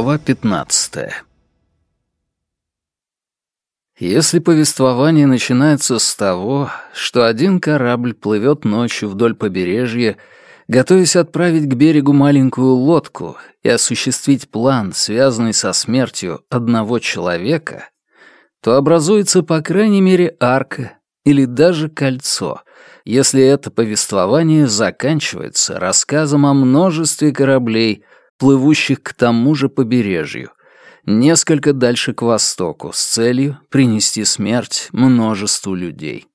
Глава 15 Если повествование начинается с того, что один корабль плывет ночью вдоль побережья, готовясь отправить к берегу маленькую лодку и осуществить план, связанный со смертью одного человека, то образуется по крайней мере арка или даже кольцо, если это повествование заканчивается рассказом о множестве кораблей, плывущих к тому же побережью, несколько дальше к востоку, с целью принести смерть множеству людей.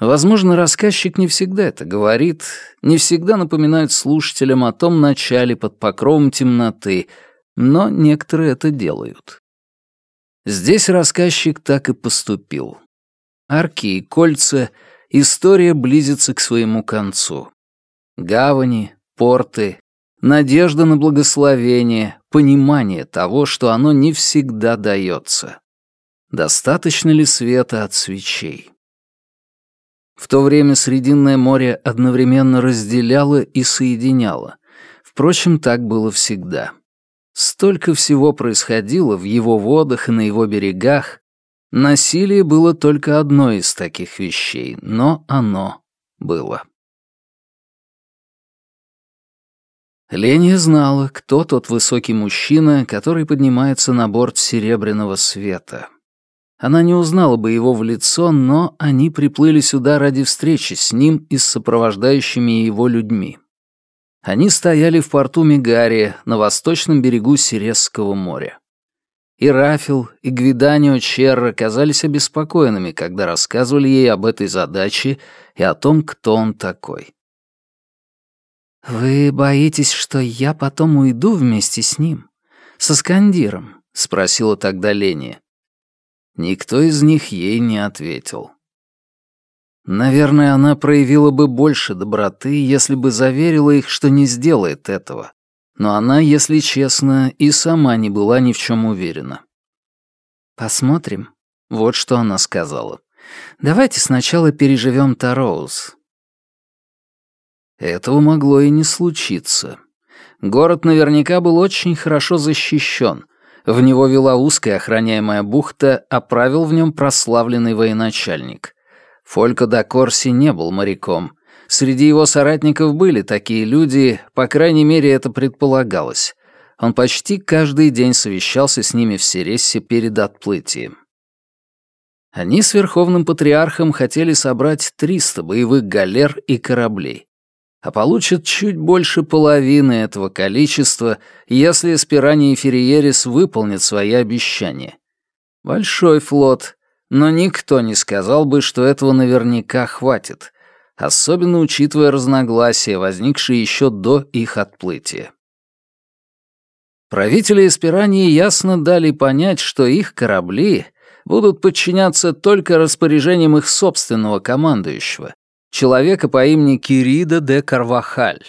Возможно, рассказчик не всегда это говорит, не всегда напоминает слушателям о том начале под покровом темноты, но некоторые это делают. Здесь рассказчик так и поступил. Арки и кольца, история близится к своему концу. Гавани, порты, надежда на благословение, понимание того, что оно не всегда дается. Достаточно ли света от свечей? В то время Срединное море одновременно разделяло и соединяло. Впрочем, так было всегда. Столько всего происходило в его водах и на его берегах. Насилие было только одной из таких вещей, но оно было. Леня знала, кто тот высокий мужчина, который поднимается на борт серебряного света. Она не узнала бы его в лицо, но они приплыли сюда ради встречи с ним и с сопровождающими его людьми. Они стояли в порту Мегария на восточном берегу Сиресского моря. И Рафил, и Гвиданио Черра казались обеспокоенными, когда рассказывали ей об этой задаче и о том, кто он такой. «Вы боитесь, что я потом уйду вместе с ним? Со Скандиром?» — спросила тогда Леня. Никто из них ей не ответил. Наверное, она проявила бы больше доброты, если бы заверила их, что не сделает этого. Но она, если честно, и сама не была ни в чем уверена. «Посмотрим», — вот что она сказала. «Давайте сначала переживем Тароуз. Этого могло и не случиться. Город наверняка был очень хорошо защищен. В него вела узкая охраняемая бухта, а правил в нем прославленный военачальник. Фолько да Корси не был моряком. Среди его соратников были такие люди, по крайней мере, это предполагалось. Он почти каждый день совещался с ними в Серессе перед отплытием. Они с Верховным Патриархом хотели собрать 300 боевых галер и кораблей а получат чуть больше половины этого количества, если Эспирани и Ферриерис выполнят свои обещания. Большой флот, но никто не сказал бы, что этого наверняка хватит, особенно учитывая разногласия, возникшие еще до их отплытия. Правители Эспирании ясно дали понять, что их корабли будут подчиняться только распоряжениям их собственного командующего, человека по имени Кирида де Карвахаль.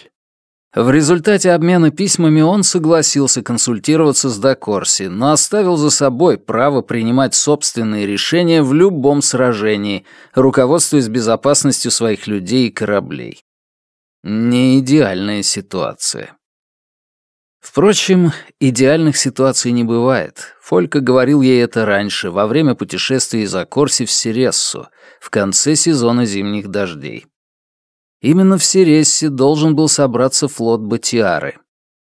В результате обмена письмами он согласился консультироваться с Дакорси, но оставил за собой право принимать собственные решения в любом сражении, руководствуясь безопасностью своих людей и кораблей. Не идеальная ситуация. Впрочем, идеальных ситуаций не бывает. Фолька говорил ей это раньше, во время путешествия из Акорси в Сирессу, в конце сезона зимних дождей. Именно в Сирессе должен был собраться флот Батиары.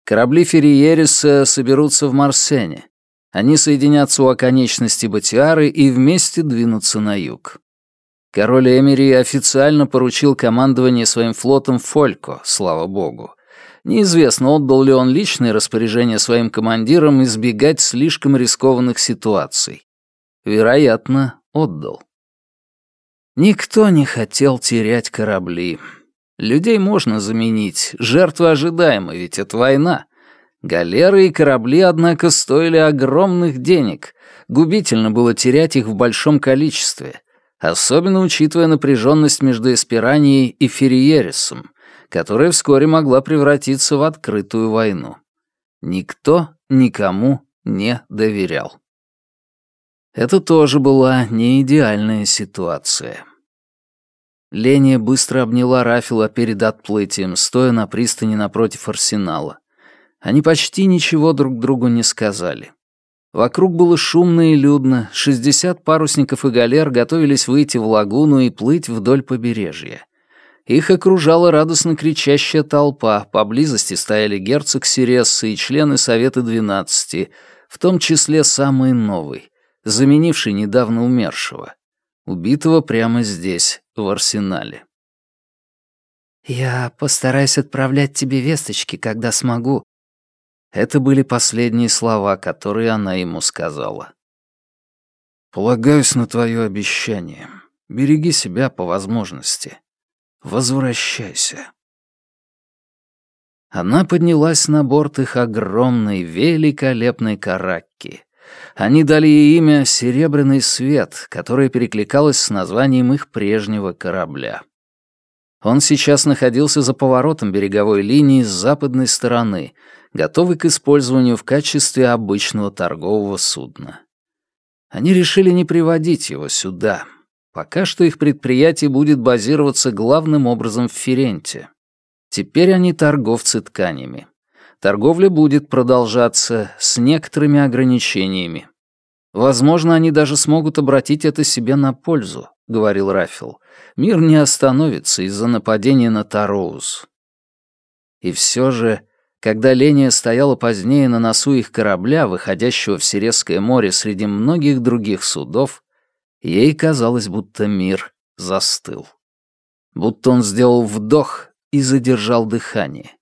Корабли Ферриериса соберутся в Марсене. Они соединятся у оконечности Батиары и вместе двинутся на юг. Король Эмери официально поручил командование своим флотом Фолько, слава богу. Неизвестно, отдал ли он личное распоряжение своим командирам избегать слишком рискованных ситуаций. Вероятно, отдал. Никто не хотел терять корабли. Людей можно заменить, жертвы ожидаемы, ведь это война. Галеры и корабли, однако, стоили огромных денег. Губительно было терять их в большом количестве, особенно учитывая напряженность между Эспиранией и Ферриерисом, которая вскоре могла превратиться в открытую войну. Никто никому не доверял. Это тоже была не идеальная ситуация. Леня быстро обняла Рафила перед отплытием, стоя на пристани напротив арсенала. Они почти ничего друг другу не сказали. Вокруг было шумно и людно, 60 парусников и галер готовились выйти в лагуну и плыть вдоль побережья. Их окружала радостно кричащая толпа, поблизости стояли герцог Сиресса и члены Совета Двенадцати, в том числе самый новый, заменивший недавно умершего, убитого прямо здесь, в арсенале. «Я постараюсь отправлять тебе весточки, когда смогу». Это были последние слова, которые она ему сказала. «Полагаюсь на твое обещание. Береги себя по возможности. Возвращайся». Она поднялась на борт их огромной, великолепной каракки. Они дали ей имя «Серебряный свет», которое перекликалось с названием их прежнего корабля. Он сейчас находился за поворотом береговой линии с западной стороны, готовый к использованию в качестве обычного торгового судна. Они решили не приводить его сюда. Пока что их предприятие будет базироваться главным образом в Ференте. Теперь они торговцы тканями. Торговля будет продолжаться с некоторыми ограничениями. Возможно, они даже смогут обратить это себе на пользу, говорил Рафил. Мир не остановится из-за нападения на Тароуз. И все же, когда Ления стояла позднее на носу их корабля, выходящего в Сиресское море среди многих других судов, ей казалось, будто мир застыл. Будто он сделал вдох и задержал дыхание.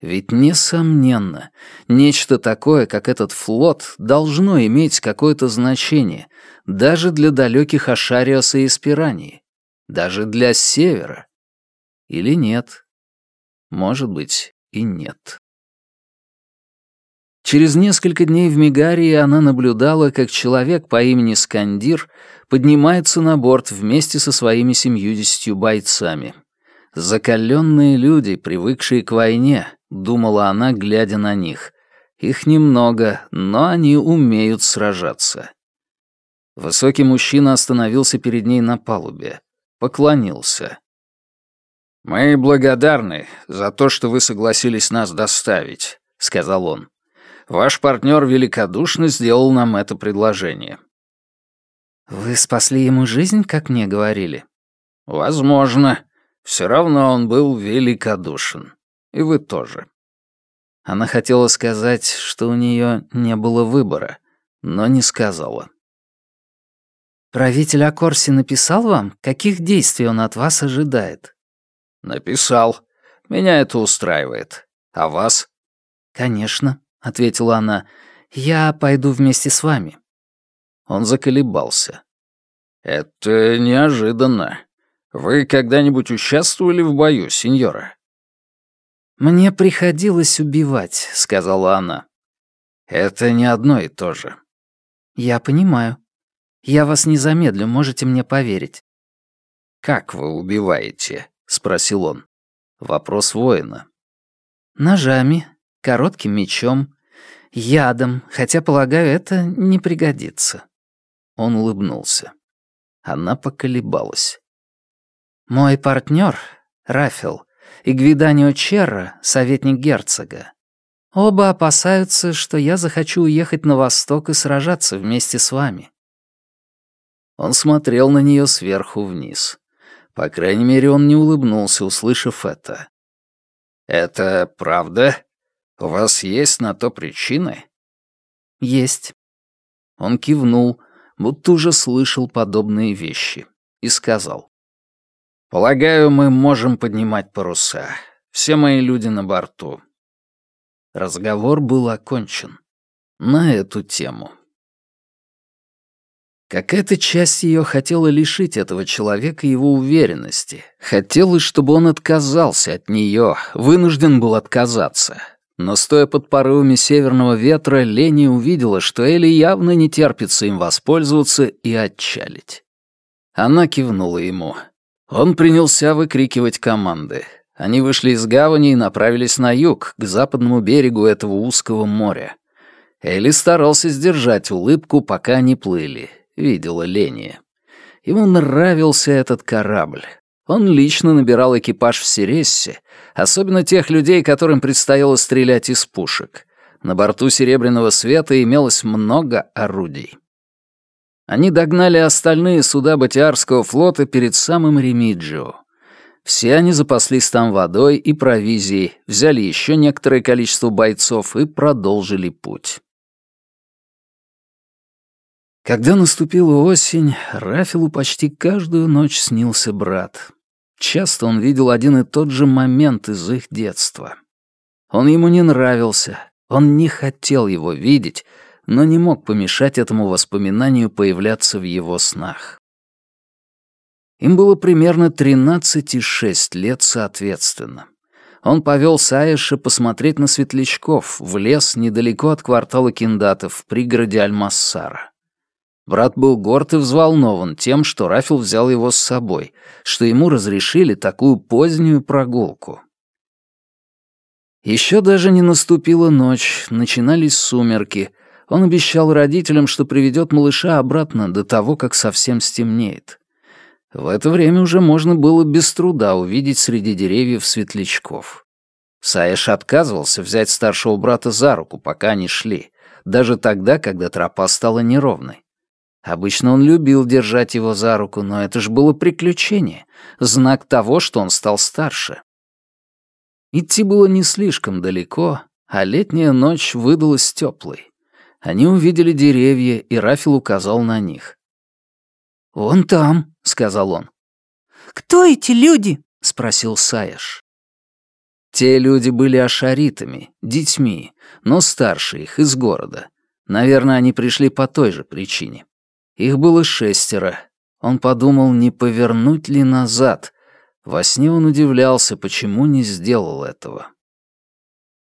Ведь, несомненно, нечто такое, как этот флот, должно иметь какое-то значение, даже для далеких Ашариоса и Спирании, даже для Севера. Или нет? Может быть, и нет. Через несколько дней в Мигарии она наблюдала, как человек по имени Скандир поднимается на борт вместе со своими семьюдесятью бойцами. Закаленные люди, привыкшие к войне, думала она, глядя на них. Их немного, но они умеют сражаться. Высокий мужчина остановился перед ней на палубе. Поклонился. «Мы благодарны за то, что вы согласились нас доставить», — сказал он. «Ваш партнер великодушно сделал нам это предложение». «Вы спасли ему жизнь, как мне говорили?» «Возможно. Все равно он был великодушен. И вы тоже». Она хотела сказать, что у нее не было выбора, но не сказала. «Правитель Акорси написал вам, каких действий он от вас ожидает?» «Написал. Меня это устраивает. А вас?» «Конечно», — ответила она. «Я пойду вместе с вами». Он заколебался. «Это неожиданно. Вы когда-нибудь участвовали в бою, сеньора?» «Мне приходилось убивать», — сказала она. «Это не одно и то же». «Я понимаю. Я вас не замедлю, можете мне поверить». «Как вы убиваете?» — спросил он. Вопрос воина. «Ножами, коротким мечом, ядом, хотя, полагаю, это не пригодится». Он улыбнулся. Она поколебалась. «Мой партнер, Рафил, и Гвиданио Черра, советник герцога. Оба опасаются, что я захочу уехать на восток и сражаться вместе с вами». Он смотрел на нее сверху вниз. По крайней мере, он не улыбнулся, услышав это. «Это правда? У вас есть на то причины?» «Есть». Он кивнул, будто уже слышал подобные вещи, и сказал. «Полагаю, мы можем поднимать паруса. Все мои люди на борту». Разговор был окончен. На эту тему. Какая-то часть ее хотела лишить этого человека его уверенности. Хотелось, чтобы он отказался от нее, вынужден был отказаться. Но стоя под порывами северного ветра, Лени увидела, что Элли явно не терпится им воспользоваться и отчалить. Она кивнула ему. Он принялся выкрикивать команды. Они вышли из гавани и направились на юг, к западному берегу этого узкого моря. Элли старался сдержать улыбку, пока они плыли. Видела Ления. Ему нравился этот корабль. Он лично набирал экипаж в Сирессе, особенно тех людей, которым предстояло стрелять из пушек. На борту «Серебряного света» имелось много орудий. Они догнали остальные суда Батиарского флота перед самым Ремиджио. Все они запаслись там водой и провизией, взяли еще некоторое количество бойцов и продолжили путь. Когда наступила осень, Рафилу почти каждую ночь снился брат. Часто он видел один и тот же момент из их детства. Он ему не нравился, он не хотел его видеть, но не мог помешать этому воспоминанию появляться в его снах. Им было примерно 13 и 6 лет соответственно. Он повел Саиша посмотреть на светлячков в лес недалеко от квартала Киндатов в пригороде Альмассара. Брат был горд и взволнован тем, что Рафил взял его с собой, что ему разрешили такую позднюю прогулку. Еще даже не наступила ночь, начинались сумерки. Он обещал родителям, что приведет малыша обратно до того, как совсем стемнеет. В это время уже можно было без труда увидеть среди деревьев светлячков. Саэш отказывался взять старшего брата за руку, пока они шли, даже тогда, когда тропа стала неровной. Обычно он любил держать его за руку, но это же было приключение, знак того, что он стал старше. Идти было не слишком далеко, а летняя ночь выдалась теплой. Они увидели деревья, и Рафил указал на них. «Вон там», — сказал он. «Кто эти люди?» — спросил Саяш. Те люди были ашаритами, детьми, но старше их, из города. Наверное, они пришли по той же причине. Их было шестеро. Он подумал, не повернуть ли назад. Во сне он удивлялся, почему не сделал этого.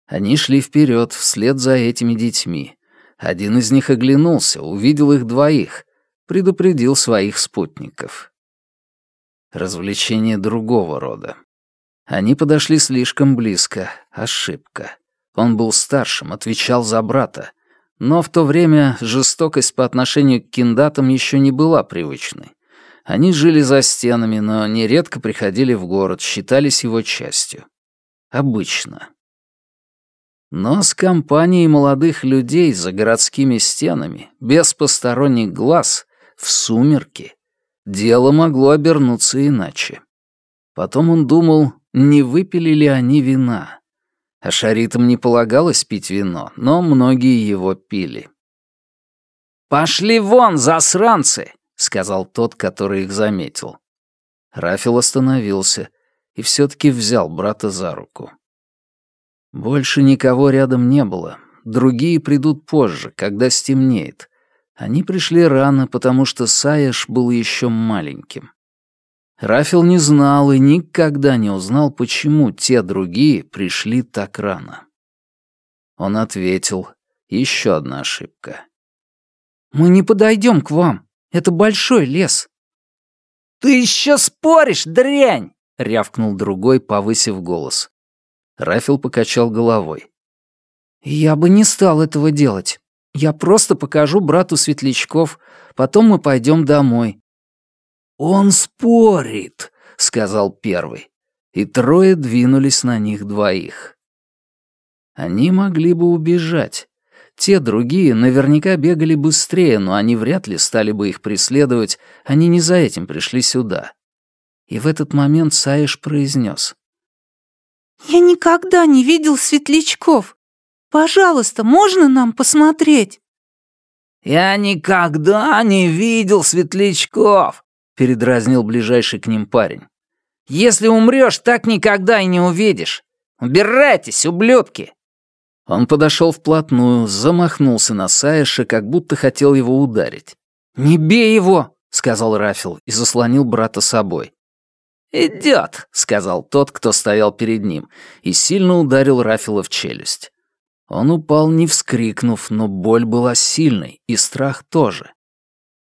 Они шли вперед, вслед за этими детьми. Один из них оглянулся, увидел их двоих, предупредил своих спутников. Развлечение другого рода. Они подошли слишком близко. Ошибка. Он был старшим, отвечал за брата. Но в то время жестокость по отношению к киндатам еще не была привычной. Они жили за стенами, но нередко приходили в город, считались его частью. Обычно. Но с компанией молодых людей за городскими стенами, без посторонних глаз, в сумерки, дело могло обернуться иначе. Потом он думал, не выпили ли они вина. А шаритам не полагалось пить вино, но многие его пили. «Пошли вон, засранцы!» — сказал тот, который их заметил. Рафил остановился и все-таки взял брата за руку. Больше никого рядом не было. Другие придут позже, когда стемнеет. Они пришли рано, потому что Саяш был еще маленьким. Рафил не знал и никогда не узнал, почему те другие пришли так рано. Он ответил, еще одна ошибка. «Мы не подойдем к вам. Это большой лес». «Ты еще споришь, дрянь!» — рявкнул другой, повысив голос. Рафил покачал головой. «Я бы не стал этого делать. Я просто покажу брату светлячков, потом мы пойдем домой. «Он спорит», — сказал первый, и трое двинулись на них двоих. Они могли бы убежать. Те другие наверняка бегали быстрее, но они вряд ли стали бы их преследовать, они не за этим пришли сюда. И в этот момент Саиш произнес. «Я никогда не видел светлячков. Пожалуйста, можно нам посмотреть?» «Я никогда не видел светлячков», — передразнил ближайший к ним парень. «Если умрешь, так никогда и не увидишь. Убирайтесь, ублюдки!» Он подошел вплотную, замахнулся на Саиша, как будто хотел его ударить. «Не бей его!» — сказал Рафил и заслонил брата собой. «Идет», — сказал тот, кто стоял перед ним, и сильно ударил Рафила в челюсть. Он упал, не вскрикнув, но боль была сильной, и страх тоже.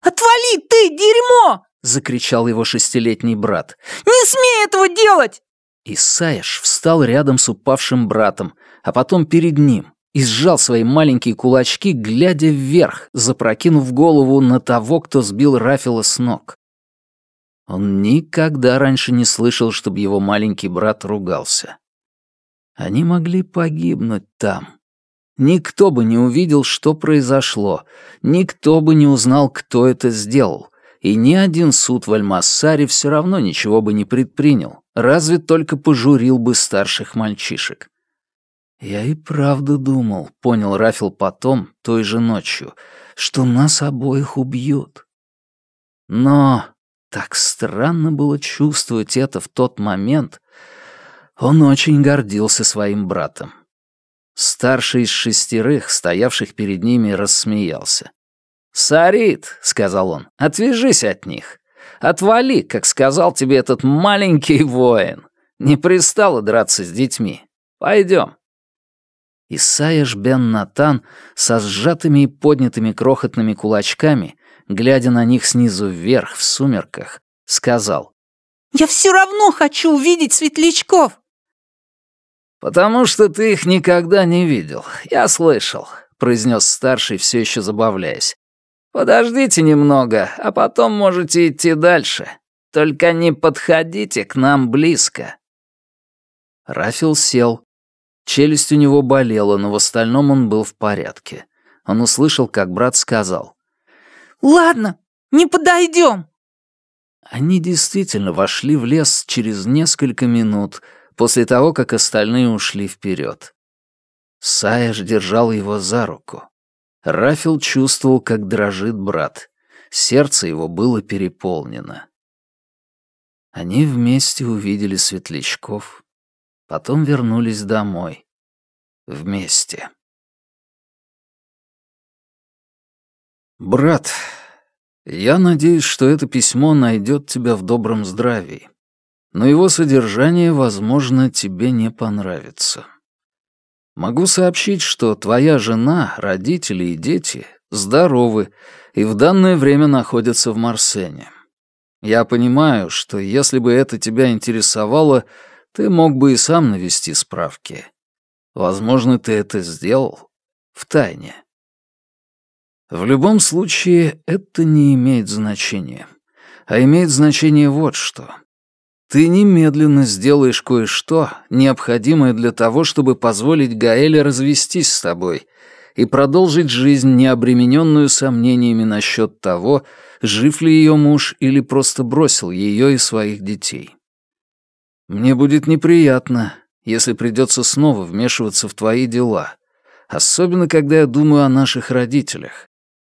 «Отвали ты, дерьмо!» Закричал его шестилетний брат. «Не смей этого делать!» Исаиш встал рядом с упавшим братом, а потом перед ним и сжал свои маленькие кулачки, глядя вверх, запрокинув голову на того, кто сбил Рафила с ног. Он никогда раньше не слышал, чтобы его маленький брат ругался. Они могли погибнуть там. Никто бы не увидел, что произошло, никто бы не узнал, кто это сделал, и ни один суд в Альмассаре все равно ничего бы не предпринял, разве только пожурил бы старших мальчишек. «Я и правда думал», — понял Рафил потом, той же ночью, «что нас обоих убьют». Но так странно было чувствовать это в тот момент. Он очень гордился своим братом. Старший из шестерых, стоявших перед ними, рассмеялся. «Сарит», — сказал он, — «отвяжись от них. Отвали, как сказал тебе этот маленький воин. Не пристало драться с детьми. Пойдем». Исайяш бен Натан со сжатыми и поднятыми крохотными кулачками, глядя на них снизу вверх в сумерках, сказал. «Я все равно хочу увидеть светлячков!» «Потому что ты их никогда не видел. Я слышал», — произнес старший, все еще забавляясь. «Подождите немного, а потом можете идти дальше. Только не подходите к нам близко». Рафил сел. Челюсть у него болела, но в остальном он был в порядке. Он услышал, как брат сказал. «Ладно, не подойдем». Они действительно вошли в лес через несколько минут, после того, как остальные ушли вперед. Саяж держал его за руку. Рафил чувствовал, как дрожит брат. Сердце его было переполнено. Они вместе увидели светлячков, потом вернулись домой. Вместе. «Брат, я надеюсь, что это письмо найдет тебя в добром здравии но его содержание, возможно, тебе не понравится. Могу сообщить, что твоя жена, родители и дети здоровы и в данное время находятся в Марсене. Я понимаю, что если бы это тебя интересовало, ты мог бы и сам навести справки. Возможно, ты это сделал в тайне. В любом случае, это не имеет значения. А имеет значение вот что. Ты немедленно сделаешь кое-что, необходимое для того, чтобы позволить Гаэле развестись с тобой и продолжить жизнь, не обремененную сомнениями насчет того, жив ли ее муж или просто бросил ее и своих детей. Мне будет неприятно, если придется снова вмешиваться в твои дела, особенно когда я думаю о наших родителях.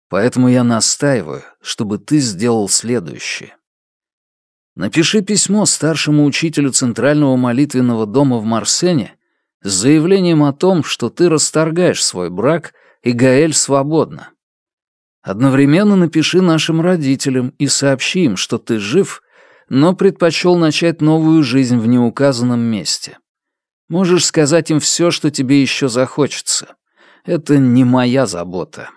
Поэтому я настаиваю, чтобы ты сделал следующее. Напиши письмо старшему учителю Центрального молитвенного дома в Марсене с заявлением о том, что ты расторгаешь свой брак, и Гаэль свободна. Одновременно напиши нашим родителям и сообщи им, что ты жив, но предпочел начать новую жизнь в неуказанном месте. Можешь сказать им все, что тебе еще захочется. Это не моя забота.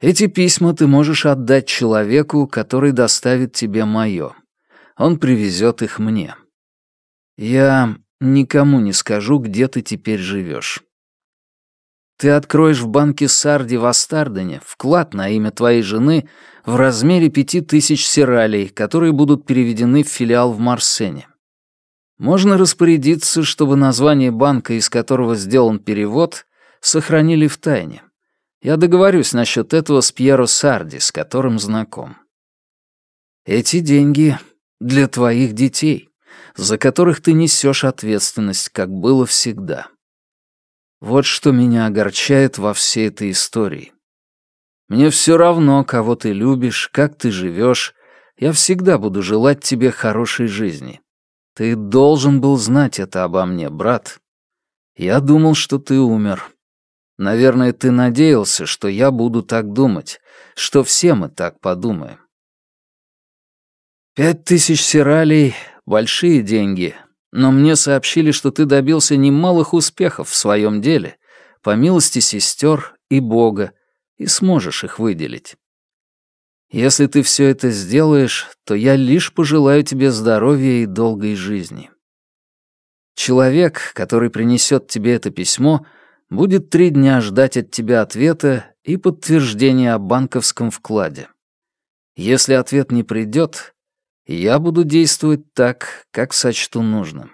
Эти письма ты можешь отдать человеку, который доставит тебе мое. Он привезет их мне. Я никому не скажу, где ты теперь живешь. Ты откроешь в банке Сарди в Астардене вклад на имя твоей жены в размере пяти тысяч сиралей, которые будут переведены в филиал в Марсене. Можно распорядиться, чтобы название банка, из которого сделан перевод, сохранили в тайне. Я договорюсь насчет этого с Пьеро Сарди, с которым знаком. Эти деньги для твоих детей, за которых ты несешь ответственность, как было всегда. Вот что меня огорчает во всей этой истории. Мне все равно, кого ты любишь, как ты живешь. Я всегда буду желать тебе хорошей жизни. Ты должен был знать это обо мне, брат. Я думал, что ты умер. Наверное, ты надеялся, что я буду так думать, что все мы так подумаем. Пять тысяч сиралей — большие деньги, но мне сообщили, что ты добился немалых успехов в своем деле, по милости сестер и Бога, и сможешь их выделить. Если ты все это сделаешь, то я лишь пожелаю тебе здоровья и долгой жизни. Человек, который принесет тебе это письмо — будет три дня ждать от тебя ответа и подтверждения о банковском вкладе. Если ответ не придет, Я буду действовать так, как сочту нужным.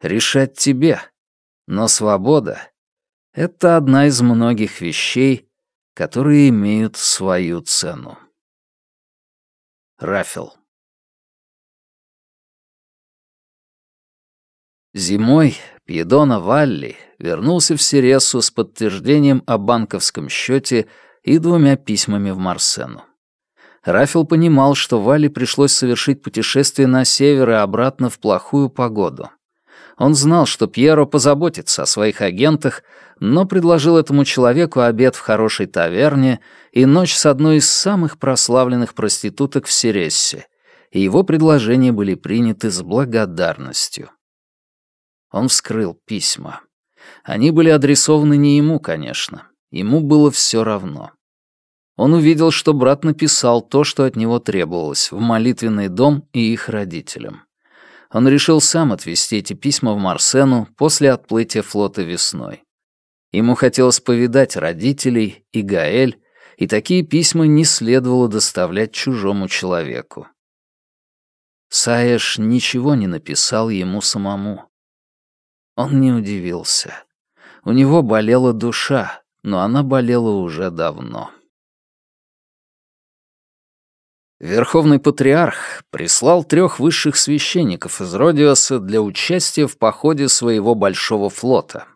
Решать тебе. Но свобода — это одна из многих вещей, которые имеют свою цену. Рафил. Зимой Пьедона Валли вернулся в Сиресу с подтверждением о банковском счете и двумя письмами в Марсену. Рафил понимал, что Валли пришлось совершить путешествие на север и обратно в плохую погоду. Он знал, что Пьеро позаботится о своих агентах, но предложил этому человеку обед в хорошей таверне и ночь с одной из самых прославленных проституток в Сирессе, и его предложения были приняты с благодарностью. Он вскрыл письма. Они были адресованы не ему, конечно. Ему было все равно. Он увидел, что брат написал то, что от него требовалось, в молитвенный дом и их родителям. Он решил сам отвезти эти письма в Марсену после отплытия флота весной. Ему хотелось повидать родителей и Гаэль, и такие письма не следовало доставлять чужому человеку. Саэш ничего не написал ему самому. Он не удивился. У него болела душа, но она болела уже давно. Верховный Патриарх прислал трех высших священников из Родиоса для участия в походе своего большого флота.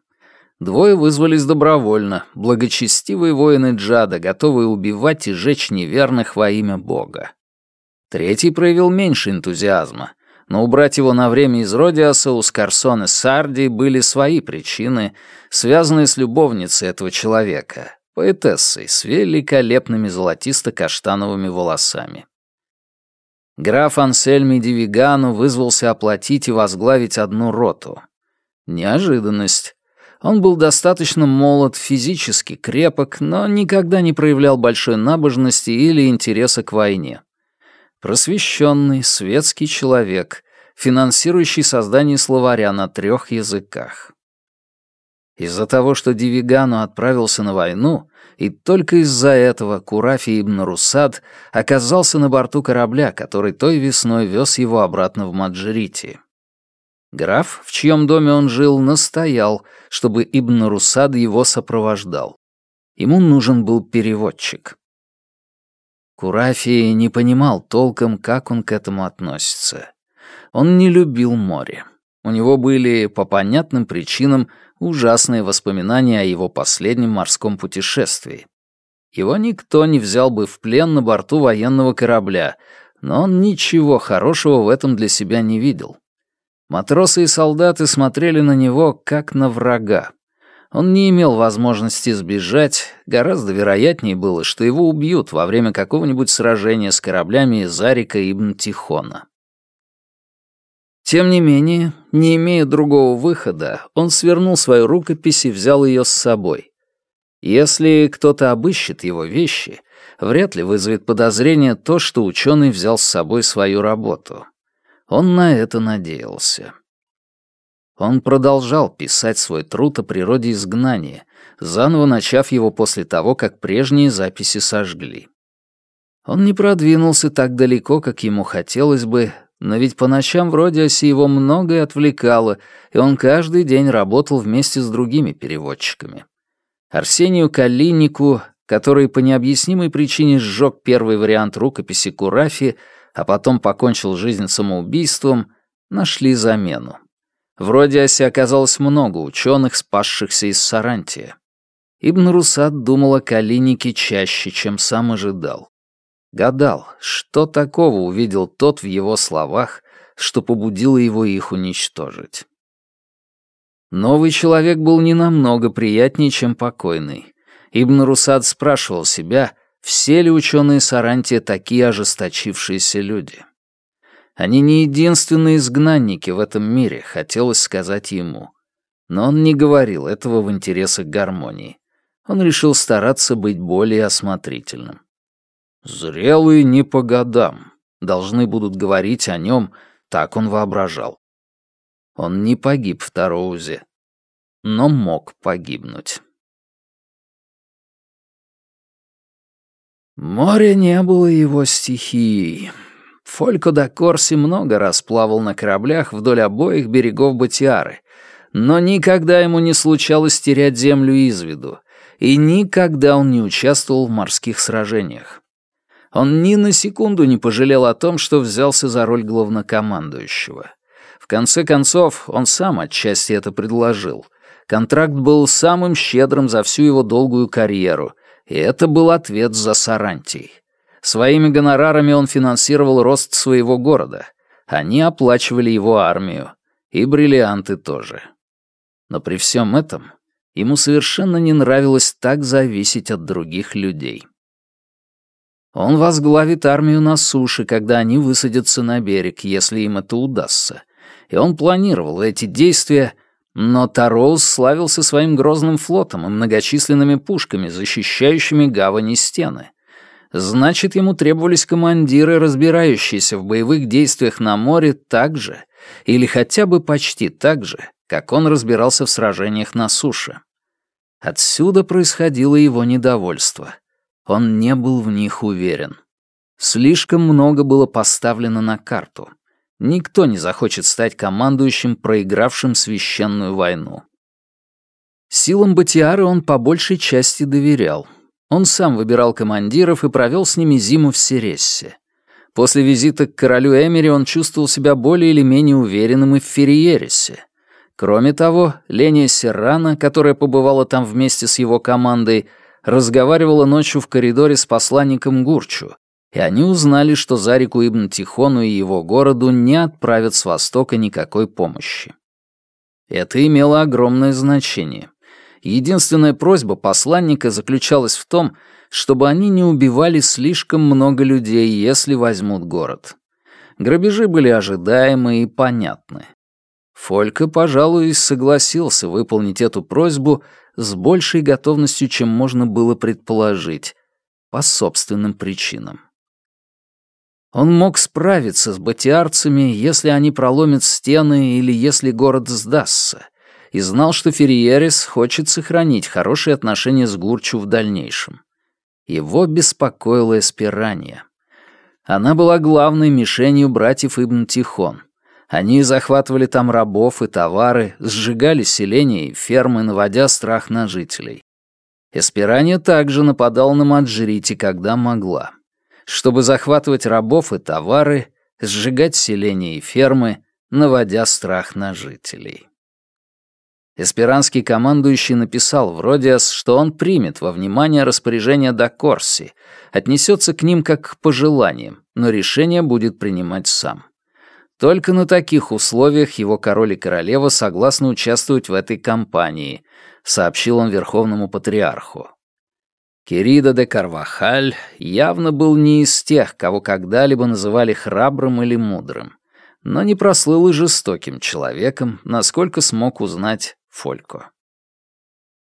Двое вызвались добровольно, благочестивые воины Джада, готовые убивать и жечь неверных во имя Бога. Третий проявил меньше энтузиазма, но убрать его на время из Родиоса у Скарсона Сарди были свои причины, связанные с любовницей этого человека, поэтессой с великолепными золотисто-каштановыми волосами. Граф Ансельми Дивигану вызвался оплатить и возглавить одну роту. Неожиданность. Он был достаточно молод, физически крепок, но никогда не проявлял большой набожности или интереса к войне. Просвещенный, светский человек, финансирующий создание словаря на трех языках. Из-за того, что Дивигану отправился на войну, и только из-за этого Курафи ибн Русад оказался на борту корабля, который той весной вез его обратно в Маджрити. Граф, в чьем доме он жил, настоял, чтобы ибн Русад его сопровождал. Ему нужен был переводчик. Курафи не понимал толком, как он к этому относится. Он не любил море. У него были, по понятным причинам, ужасные воспоминания о его последнем морском путешествии. Его никто не взял бы в плен на борту военного корабля, но он ничего хорошего в этом для себя не видел. Матросы и солдаты смотрели на него, как на врага. Он не имел возможности сбежать, гораздо вероятнее было, что его убьют во время какого-нибудь сражения с кораблями Зарика ибн Тихона. Тем не менее, не имея другого выхода, он свернул свою рукопись и взял ее с собой. Если кто-то обыщет его вещи, вряд ли вызовет подозрение то, что ученый взял с собой свою работу. Он на это надеялся. Он продолжал писать свой труд о природе изгнания, заново начав его после того, как прежние записи сожгли. Он не продвинулся так далеко, как ему хотелось бы, но ведь по ночам вроде оси его многое отвлекало, и он каждый день работал вместе с другими переводчиками. Арсению Калинику, который по необъяснимой причине сжег первый вариант рукописи Курафи, а потом покончил жизнь самоубийством, нашли замену. В Родиасе оказалось много ученых, спасшихся из Сарантия. Ибн Русад думал о Калинике чаще, чем сам ожидал. Гадал, что такого увидел тот в его словах, что побудило его их уничтожить. Новый человек был не намного приятнее, чем покойный. Ибн Русад спрашивал себя, все ли ученые Сарантия такие ожесточившиеся люди. Они не единственные изгнанники в этом мире, хотелось сказать ему. Но он не говорил этого в интересах гармонии. Он решил стараться быть более осмотрительным. Зрелые не по годам. Должны будут говорить о нем, так он воображал. Он не погиб в Тароузе, но мог погибнуть. Море не было его стихией. Фолько да Корси много раз плавал на кораблях вдоль обоих берегов Батиары, но никогда ему не случалось терять землю из виду, и никогда он не участвовал в морских сражениях. Он ни на секунду не пожалел о том, что взялся за роль главнокомандующего. В конце концов, он сам отчасти это предложил. Контракт был самым щедрым за всю его долгую карьеру, и это был ответ за Сарантий. Своими гонорарами он финансировал рост своего города. Они оплачивали его армию. И бриллианты тоже. Но при всем этом ему совершенно не нравилось так зависеть от других людей. Он возглавит армию на суше, когда они высадятся на берег, если им это удастся. И он планировал эти действия, но Тароуз славился своим грозным флотом и многочисленными пушками, защищающими гавани стены. Значит, ему требовались командиры, разбирающиеся в боевых действиях на море так же, или хотя бы почти так же, как он разбирался в сражениях на суше. Отсюда происходило его недовольство — он не был в них уверен. Слишком много было поставлено на карту. Никто не захочет стать командующим, проигравшим священную войну. Силам Батиары он по большей части доверял. Он сам выбирал командиров и провел с ними зиму в Серессе. После визита к королю Эмери он чувствовал себя более или менее уверенным и в Ферриересе. Кроме того, Леня Серрана, которая побывала там вместе с его командой, разговаривала ночью в коридоре с посланником Гурчу, и они узнали, что Зарику Ибн Тихону и его городу не отправят с востока никакой помощи. Это имело огромное значение. Единственная просьба посланника заключалась в том, чтобы они не убивали слишком много людей, если возьмут город. Грабежи были ожидаемы и понятны. Фолька, пожалуй, согласился выполнить эту просьбу с большей готовностью, чем можно было предположить, по собственным причинам. Он мог справиться с батиарцами, если они проломят стены или если город сдастся, и знал, что Ферриерис хочет сохранить хорошие отношения с Гурчу в дальнейшем. Его беспокоила Эспирания. Она была главной мишенью братьев Ибн Тихон. Они захватывали там рабов и товары, сжигали селения и фермы, наводя страх на жителей. Эспирания также нападала на Маджирити, когда могла. Чтобы захватывать рабов и товары, сжигать селения и фермы, наводя страх на жителей. Эсперанский командующий написал в Родиас, что он примет во внимание распоряжения Дакорси, отнесется к ним как к пожеланиям, но решение будет принимать сам. Только на таких условиях его король и королева согласны участвовать в этой кампании, сообщил он верховному патриарху. Кирида де Карвахаль явно был не из тех, кого когда-либо называли храбрым или мудрым, но не прослыл и жестоким человеком, насколько смог узнать Фолько.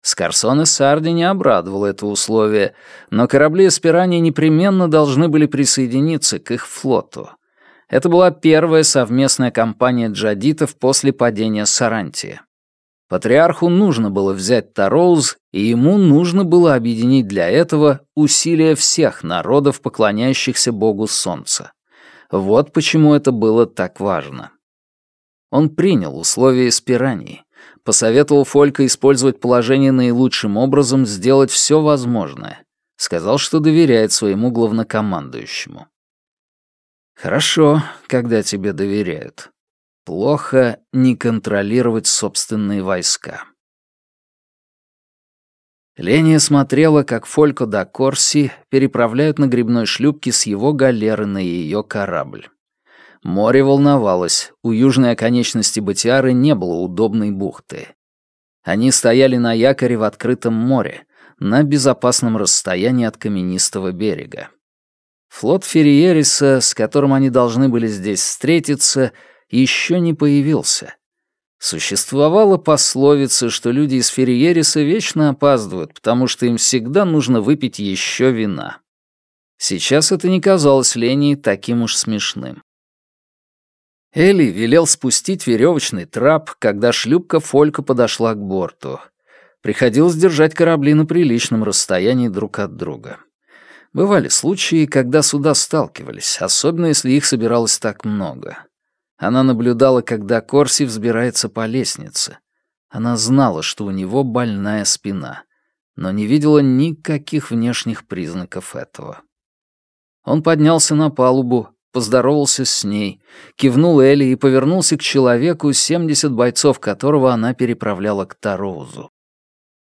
Скарсон и Сарди не обрадовал это условие, но корабли Эспирании непременно должны были присоединиться к их флоту — это была первая совместная кампания джадитов после падения Сарантия. Патриарху нужно было взять Тароуз, и ему нужно было объединить для этого усилия всех народов, поклоняющихся богу Солнца. Вот почему это было так важно. Он принял условия Спирании, посоветовал Фолька использовать положение наилучшим образом, сделать все возможное. Сказал, что доверяет своему главнокомандующему. Хорошо, когда тебе доверяют. Плохо не контролировать собственные войска. Леня смотрела, как Фолько да Корси переправляют на грибной шлюпке с его галеры на ее корабль. Море волновалось, у южной оконечности Батиары не было удобной бухты. Они стояли на якоре в открытом море, на безопасном расстоянии от каменистого берега. Флот Ферриериса, с которым они должны были здесь встретиться, еще не появился. Существовала пословица, что люди из Ферриериса вечно опаздывают, потому что им всегда нужно выпить еще вина. Сейчас это не казалось Леней таким уж смешным. Элли велел спустить веревочный трап, когда шлюпка Фолька подошла к борту. Приходилось держать корабли на приличном расстоянии друг от друга. Бывали случаи, когда суда сталкивались, особенно если их собиралось так много. Она наблюдала, когда Корси взбирается по лестнице. Она знала, что у него больная спина, но не видела никаких внешних признаков этого. Он поднялся на палубу, поздоровался с ней, кивнул Элли и повернулся к человеку, 70 бойцов которого она переправляла к Тароузу.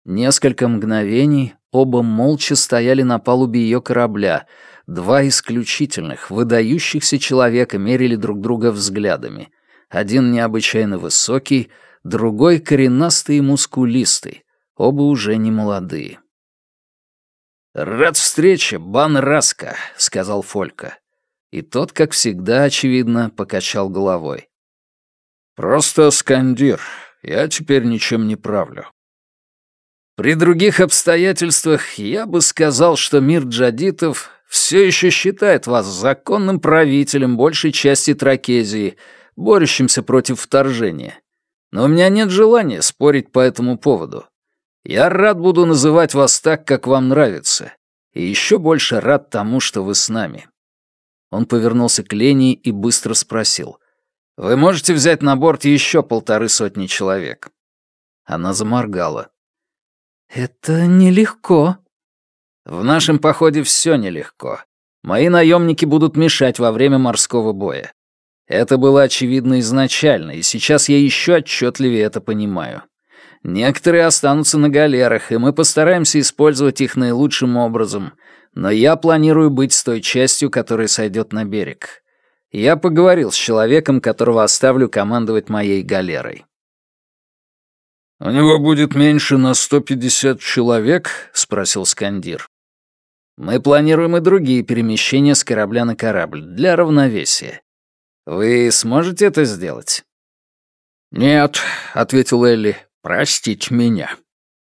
Несколько мгновений оба молча стояли на палубе ее корабля. Два исключительных, выдающихся человека мерили друг друга взглядами. Один необычайно высокий, другой коренастый и мускулистый, оба уже не молодые. «Рад встрече, Бан Раска», — сказал Фолька. И тот, как всегда, очевидно, покачал головой. «Просто скандир. Я теперь ничем не правлю. При других обстоятельствах я бы сказал, что мир джадитов все еще считает вас законным правителем большей части Тракезии, борющимся против вторжения. Но у меня нет желания спорить по этому поводу. Я рад буду называть вас так, как вам нравится, и еще больше рад тому, что вы с нами». Он повернулся к Лене и быстро спросил. «Вы можете взять на борт еще полторы сотни человек?» Она заморгала. «Это нелегко». «В нашем походе все нелегко. Мои наемники будут мешать во время морского боя. Это было очевидно изначально, и сейчас я еще отчетливее это понимаю. Некоторые останутся на галерах, и мы постараемся использовать их наилучшим образом, но я планирую быть с той частью, которая сойдет на берег. Я поговорил с человеком, которого оставлю командовать моей галерой. «У него будет меньше на 150 человек?» — спросил Скандир. «Мы планируем и другие перемещения с корабля на корабль для равновесия. Вы сможете это сделать?» «Нет», — ответил Элли, — «простите меня».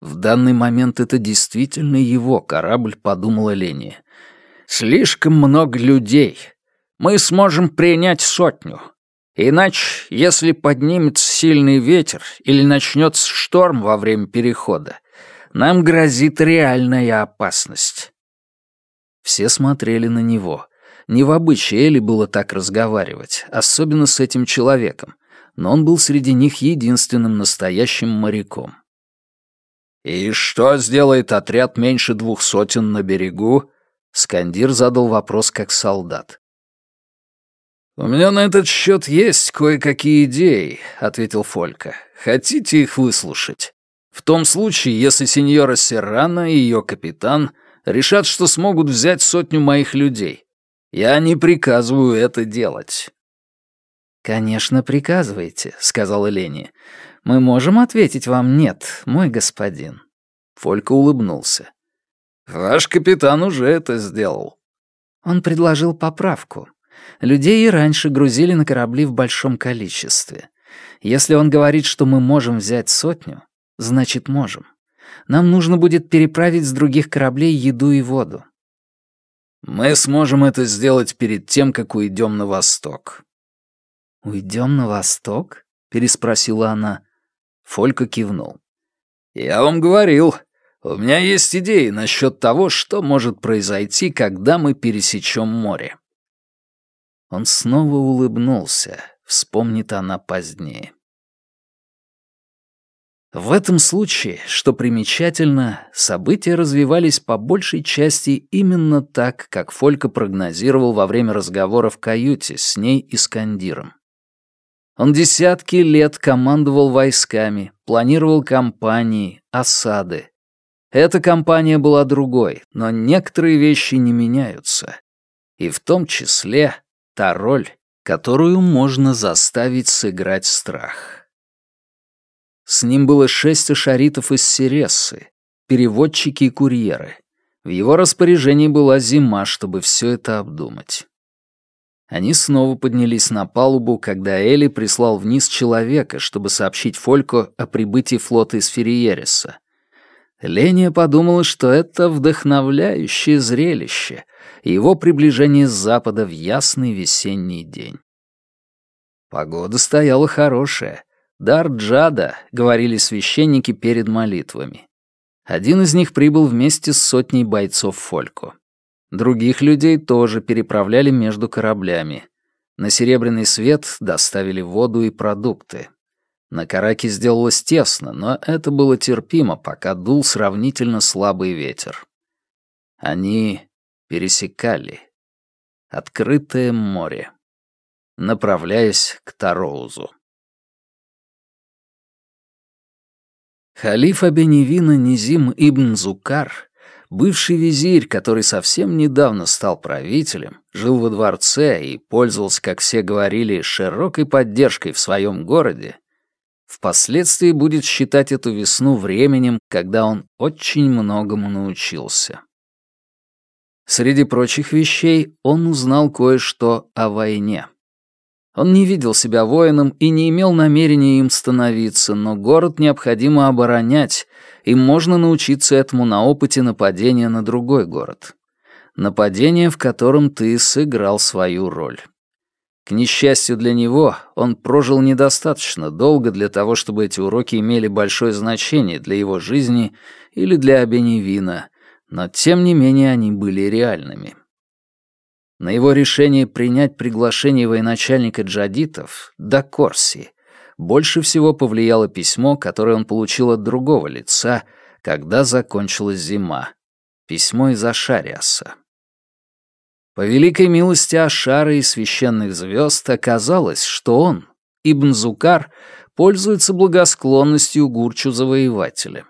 В данный момент это действительно его корабль, подумала Лени. «Слишком много людей. Мы сможем принять сотню. Иначе, если поднимется сильный ветер или начнется шторм во время перехода, нам грозит реальная опасность. Все смотрели на него. Не в обычае Эли было так разговаривать, особенно с этим человеком, но он был среди них единственным настоящим моряком. «И что сделает отряд меньше двух сотен на берегу?» Скандир задал вопрос как солдат. «У меня на этот счет есть кое-какие идеи», — ответил Фолька. «Хотите их выслушать? В том случае, если сеньора Серрана и ее капитан решат, что смогут взять сотню моих людей. Я не приказываю это делать». «Конечно, приказывайте», — сказала Лени. «Мы можем ответить вам «нет», мой господин». Фолька улыбнулся. «Ваш капитан уже это сделал». Он предложил поправку. Людей и раньше грузили на корабли в большом количестве. Если он говорит, что мы можем взять сотню, значит можем. Нам нужно будет переправить с других кораблей еду и воду. Мы сможем это сделать перед тем, как уйдем на восток. Уйдем на восток? переспросила она. Фолька кивнул. Я вам говорил, у меня есть идеи насчет того, что может произойти, когда мы пересечем море. Он снова улыбнулся, вспомнит она позднее. В этом случае, что примечательно, события развивались по большей части именно так, как Фолька прогнозировал во время разговора в каюте с ней и Скандиром. Он десятки лет командовал войсками, планировал кампании, осады. Эта кампания была другой, но некоторые вещи не меняются. И в том числе Та роль, которую можно заставить сыграть страх. С ним было шесть ашаритов из Сирессы, переводчики и курьеры. В его распоряжении была зима, чтобы все это обдумать. Они снова поднялись на палубу, когда Эли прислал вниз человека, чтобы сообщить Фолько о прибытии флота из Ферриереса. Ления подумала, что это вдохновляющее зрелище, его приближение с запада в ясный весенний день. Погода стояла хорошая. Дар Джада, говорили священники перед молитвами. Один из них прибыл вместе с сотней бойцов Фолько. Других людей тоже переправляли между кораблями. На Серебряный свет доставили воду и продукты. На Караке сделалось тесно, но это было терпимо, пока дул сравнительно слабый ветер. Они пересекали открытое море, направляясь к Тароузу. Халиф Абеневина Низим ибн Зукар, бывший визирь, который совсем недавно стал правителем, жил во дворце и пользовался, как все говорили, широкой поддержкой в своем городе, впоследствии будет считать эту весну временем, когда он очень многому научился. Среди прочих вещей он узнал кое-что о войне. Он не видел себя воином и не имел намерения им становиться, но город необходимо оборонять, и можно научиться этому на опыте нападения на другой город. Нападение, в котором ты сыграл свою роль. К несчастью для него, он прожил недостаточно долго для того, чтобы эти уроки имели большое значение для его жизни или для Абеневина, но тем не менее они были реальными. На его решение принять приглашение военачальника джадитов до Корси больше всего повлияло письмо, которое он получил от другого лица, когда закончилась зима. Письмо из Ашариаса. По великой милости Ашара и священных звезд оказалось, что он, Ибн Зукар, пользуется благосклонностью Гурчу-завоевателя.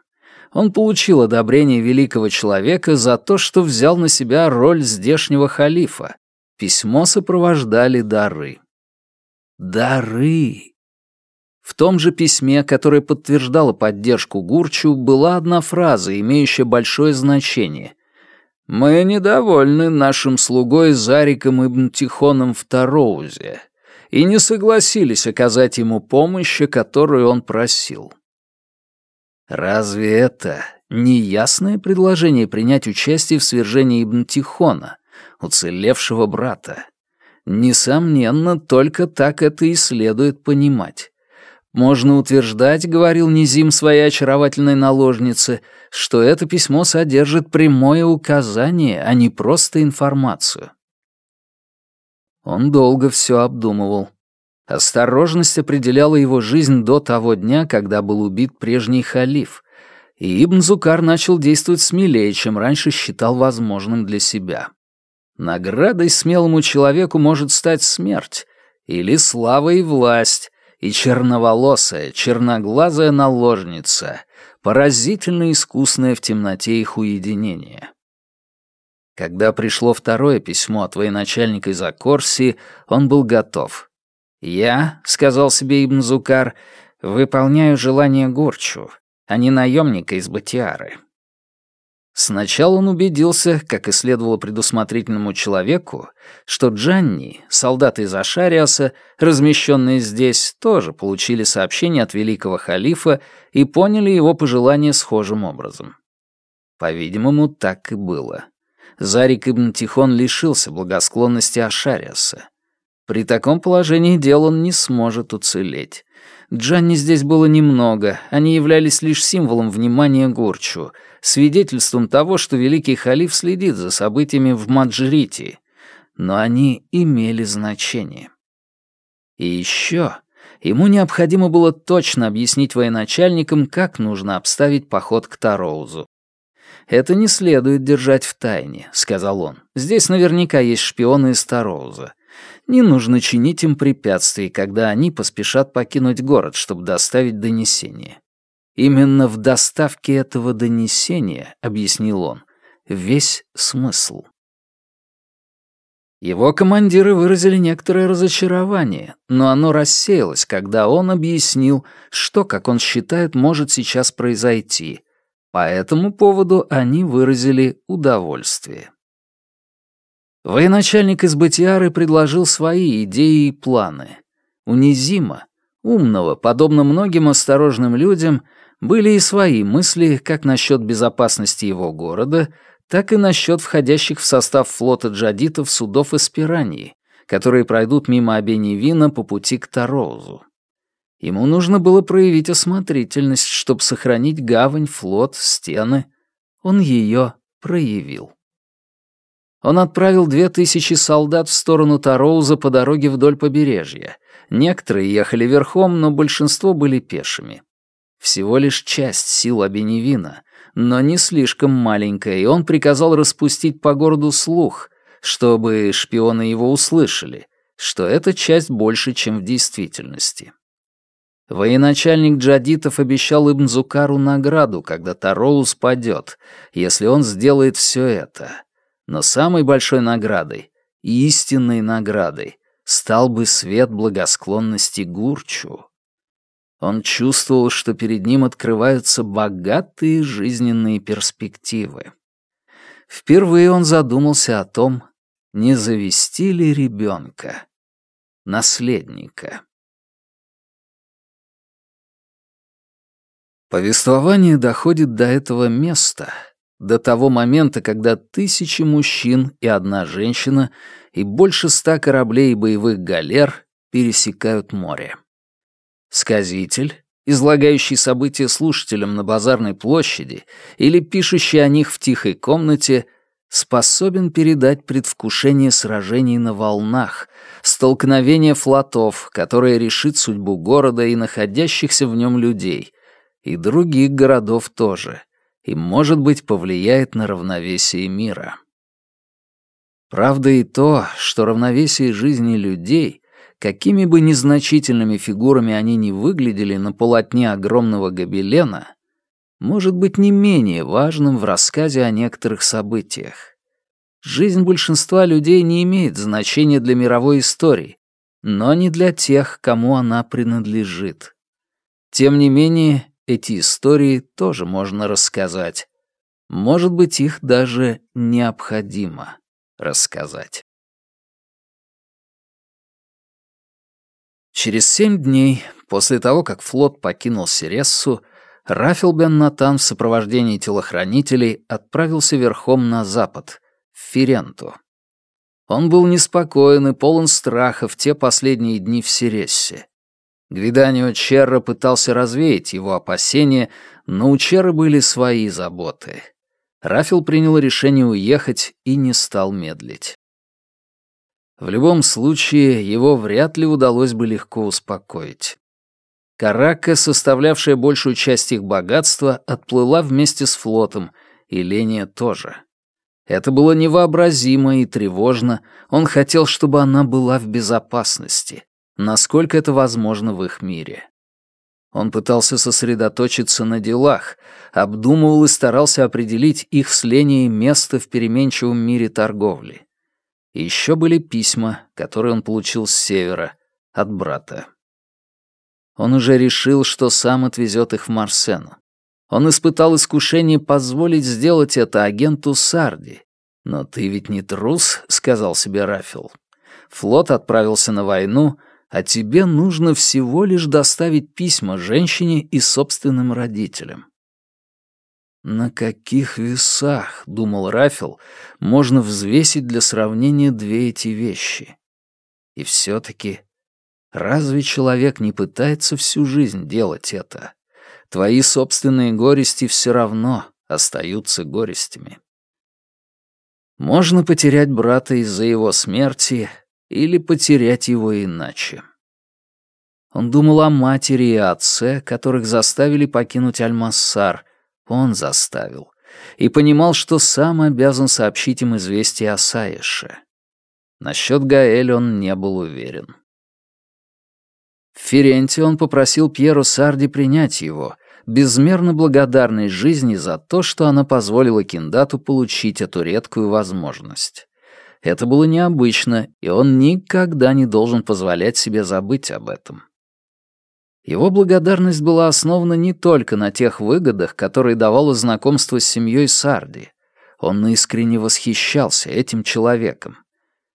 Он получил одобрение великого человека за то, что взял на себя роль здешнего халифа. Письмо сопровождали дары. Дары! В том же письме, которое подтверждало поддержку Гурчу, была одна фраза, имеющая большое значение. «Мы недовольны нашим слугой Зариком ибн Тихоном в Тароузе и не согласились оказать ему помощь, которую он просил». Разве это не ясное предложение принять участие в свержении Ибн Тихона, уцелевшего брата? Несомненно, только так это и следует понимать. Можно утверждать, говорил Низим своей очаровательной наложнице, что это письмо содержит прямое указание, а не просто информацию. Он долго все обдумывал. Осторожность определяла его жизнь до того дня, когда был убит прежний халиф, и Ибн Зукар начал действовать смелее, чем раньше считал возможным для себя. Наградой смелому человеку может стать смерть, или слава и власть, и черноволосая, черноглазая наложница, поразительно искусная в темноте их уединения. Когда пришло второе письмо от военачальника из Акорсии, он был готов. «Я», — сказал себе Ибн Зукар, — «выполняю желание Гурчу, а не наемника из Батиары». Сначала он убедился, как и следовало предусмотрительному человеку, что Джанни, солдаты из Ашариаса, размещенные здесь, тоже получили сообщение от великого халифа и поняли его пожелания схожим образом. По-видимому, так и было. Зарик ибн Тихон лишился благосклонности Ашариаса. При таком положении дел он не сможет уцелеть. Джанни здесь было немного, они являлись лишь символом внимания Гурчу, свидетельством того, что великий халиф следит за событиями в Маджрите. Но они имели значение. И еще ему необходимо было точно объяснить военачальникам, как нужно обставить поход к Тароузу. «Это не следует держать в тайне», — сказал он. «Здесь наверняка есть шпионы из Тароуза не нужно чинить им препятствий, когда они поспешат покинуть город, чтобы доставить донесение. Именно в доставке этого донесения, объяснил он, весь смысл. Его командиры выразили некоторое разочарование, но оно рассеялось, когда он объяснил, что, как он считает, может сейчас произойти. По этому поводу они выразили удовольствие. Военачальник из Батиары предложил свои идеи и планы. У Низима, умного, подобно многим осторожным людям, были и свои мысли как насчет безопасности его города, так и насчет входящих в состав флота джадитов судов из Пираньи, которые пройдут мимо Абеневина по пути к Тароузу. Ему нужно было проявить осмотрительность, чтобы сохранить гавань, флот, стены. Он ее проявил. Он отправил две тысячи солдат в сторону Тароуза по дороге вдоль побережья. Некоторые ехали верхом, но большинство были пешими. Всего лишь часть сил Абеневина, но не слишком маленькая, и он приказал распустить по городу слух, чтобы шпионы его услышали, что эта часть больше, чем в действительности. Военачальник Джадитов обещал Ибн Зукару награду, когда Тароус падет, если он сделает все это. Но самой большой наградой, истинной наградой, стал бы свет благосклонности Гурчу. Он чувствовал, что перед ним открываются богатые жизненные перспективы. Впервые он задумался о том, не завести ли ребенка, наследника. Повествование доходит до этого места, до того момента, когда тысячи мужчин и одна женщина и больше ста кораблей и боевых галер пересекают море. Сказитель, излагающий события слушателям на базарной площади или пишущий о них в тихой комнате, способен передать предвкушение сражений на волнах, столкновение флотов, которое решит судьбу города и находящихся в нем людей, и других городов тоже, и, может быть, повлияет на равновесие мира. Правда и то, что равновесие жизни людей, какими бы незначительными фигурами они ни выглядели на полотне огромного гобелена, может быть не менее важным в рассказе о некоторых событиях. Жизнь большинства людей не имеет значения для мировой истории, но не для тех, кому она принадлежит. Тем не менее, эти истории тоже можно рассказать. Может быть, их даже необходимо рассказать. Через семь дней, после того, как флот покинул Сирессу, Рафил бен Натан в сопровождении телохранителей отправился верхом на запад, в Ференту. Он был неспокоен и полон страха в те последние дни в Сирессе. Гвиданио Черра пытался развеять его опасения, но у Черры были свои заботы. Рафил принял решение уехать и не стал медлить. В любом случае, его вряд ли удалось бы легко успокоить. Карака, составлявшая большую часть их богатства, отплыла вместе с флотом, и Ления тоже. Это было невообразимо и тревожно, он хотел, чтобы она была в безопасности насколько это возможно в их мире. Он пытался сосредоточиться на делах, обдумывал и старался определить их с Леней место в переменчивом мире торговли. И еще были письма, которые он получил с севера, от брата. Он уже решил, что сам отвезет их в Марсену. Он испытал искушение позволить сделать это агенту Сарди. «Но ты ведь не трус», — сказал себе Рафил. Флот отправился на войну, а тебе нужно всего лишь доставить письма женщине и собственным родителям. На каких весах, думал Рафил, можно взвесить для сравнения две эти вещи? И все-таки, разве человек не пытается всю жизнь делать это? Твои собственные горести все равно остаются горестями. Можно потерять брата из-за его смерти, или потерять его иначе. Он думал о матери и отце, которых заставили покинуть Альмассар. Он заставил. И понимал, что сам обязан сообщить им известие о Саеше. Насчет Гаэль он не был уверен. В Ференте он попросил Пьеру Сарди принять его, безмерно благодарный жизни за то, что она позволила Киндату получить эту редкую возможность. Это было необычно, и он никогда не должен позволять себе забыть об этом. Его благодарность была основана не только на тех выгодах, которые давало знакомство с семьей Сарди. Он искренне восхищался этим человеком.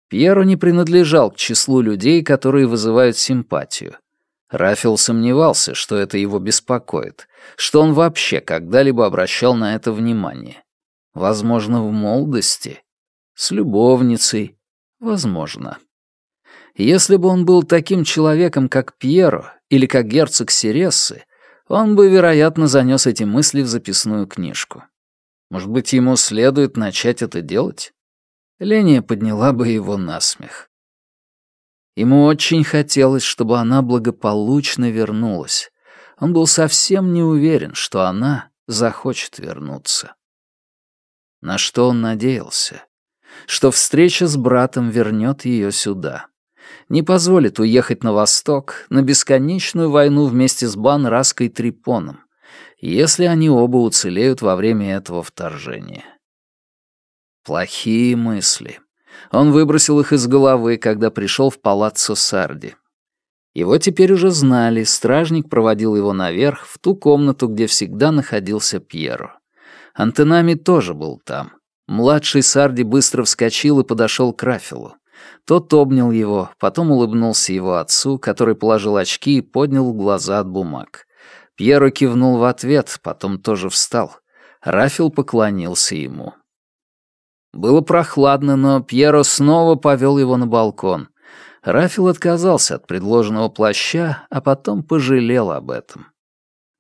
Пьеру не принадлежал к числу людей, которые вызывают симпатию. Рафил сомневался, что это его беспокоит, что он вообще когда-либо обращал на это внимание. Возможно, в молодости с любовницей, возможно. Если бы он был таким человеком, как Пьеро или как герцог Сирессы, он бы, вероятно, занес эти мысли в записную книжку. Может быть, ему следует начать это делать? Леня подняла бы его на смех. Ему очень хотелось, чтобы она благополучно вернулась. Он был совсем не уверен, что она захочет вернуться. На что он надеялся? Что встреча с братом вернет ее сюда. Не позволит уехать на восток, на бесконечную войну вместе с Бан Раской Трипоном, если они оба уцелеют во время этого вторжения. Плохие мысли. Он выбросил их из головы, когда пришел в палаццо Сарди. Его теперь уже знали, стражник проводил его наверх, в ту комнату, где всегда находился Пьеро. Антенами тоже был там. Младший Сарди быстро вскочил и подошел к Рафилу. Тот обнял его, потом улыбнулся его отцу, который положил очки и поднял глаза от бумаг. Пьеро кивнул в ответ, потом тоже встал. Рафил поклонился ему. Было прохладно, но Пьеро снова повел его на балкон. Рафил отказался от предложенного плаща, а потом пожалел об этом.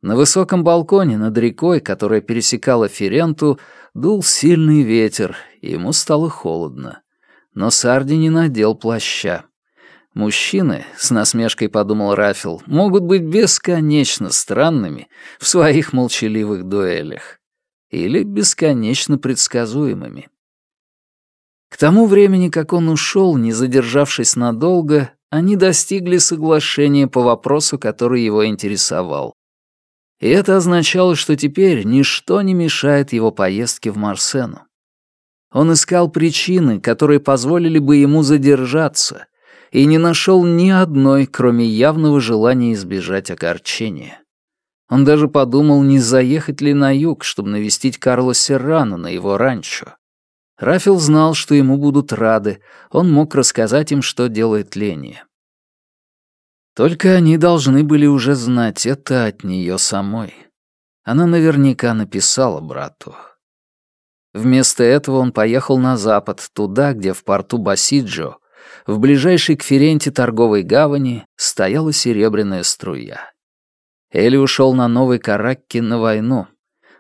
На высоком балконе над рекой, которая пересекала Ференту, дул сильный ветер, и ему стало холодно. Но Сарди не надел плаща. Мужчины, с насмешкой подумал Рафил, могут быть бесконечно странными в своих молчаливых дуэлях. Или бесконечно предсказуемыми. К тому времени, как он ушел, не задержавшись надолго, они достигли соглашения по вопросу, который его интересовал. И это означало, что теперь ничто не мешает его поездке в Марсену. Он искал причины, которые позволили бы ему задержаться, и не нашел ни одной, кроме явного желания избежать огорчения. Он даже подумал, не заехать ли на юг, чтобы навестить Карло Серрано на его ранчо. Рафил знал, что ему будут рады, он мог рассказать им, что делает Ления. Только они должны были уже знать это от нее самой. Она наверняка написала брату. Вместо этого он поехал на запад, туда, где в порту Басиджо, в ближайшей к Ференте торговой гавани, стояла серебряная струя. Эли ушел на новой Каракке на войну.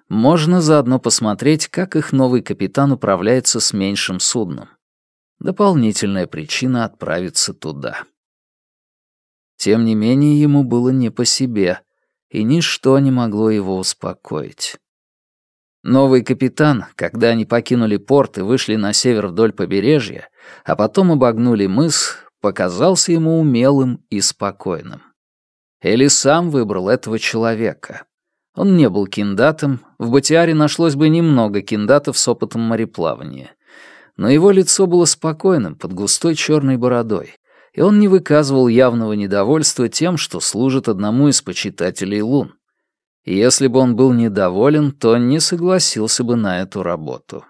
Можно заодно посмотреть, как их новый капитан управляется с меньшим судном. Дополнительная причина отправиться туда. Тем не менее, ему было не по себе, и ничто не могло его успокоить. Новый капитан, когда они покинули порт и вышли на север вдоль побережья, а потом обогнули мыс, показался ему умелым и спокойным. Эли сам выбрал этого человека. Он не был киндатом, в Батиаре нашлось бы немного киндатов с опытом мореплавания. Но его лицо было спокойным, под густой черной бородой, и он не выказывал явного недовольства тем, что служит одному из почитателей лун. И если бы он был недоволен, то не согласился бы на эту работу.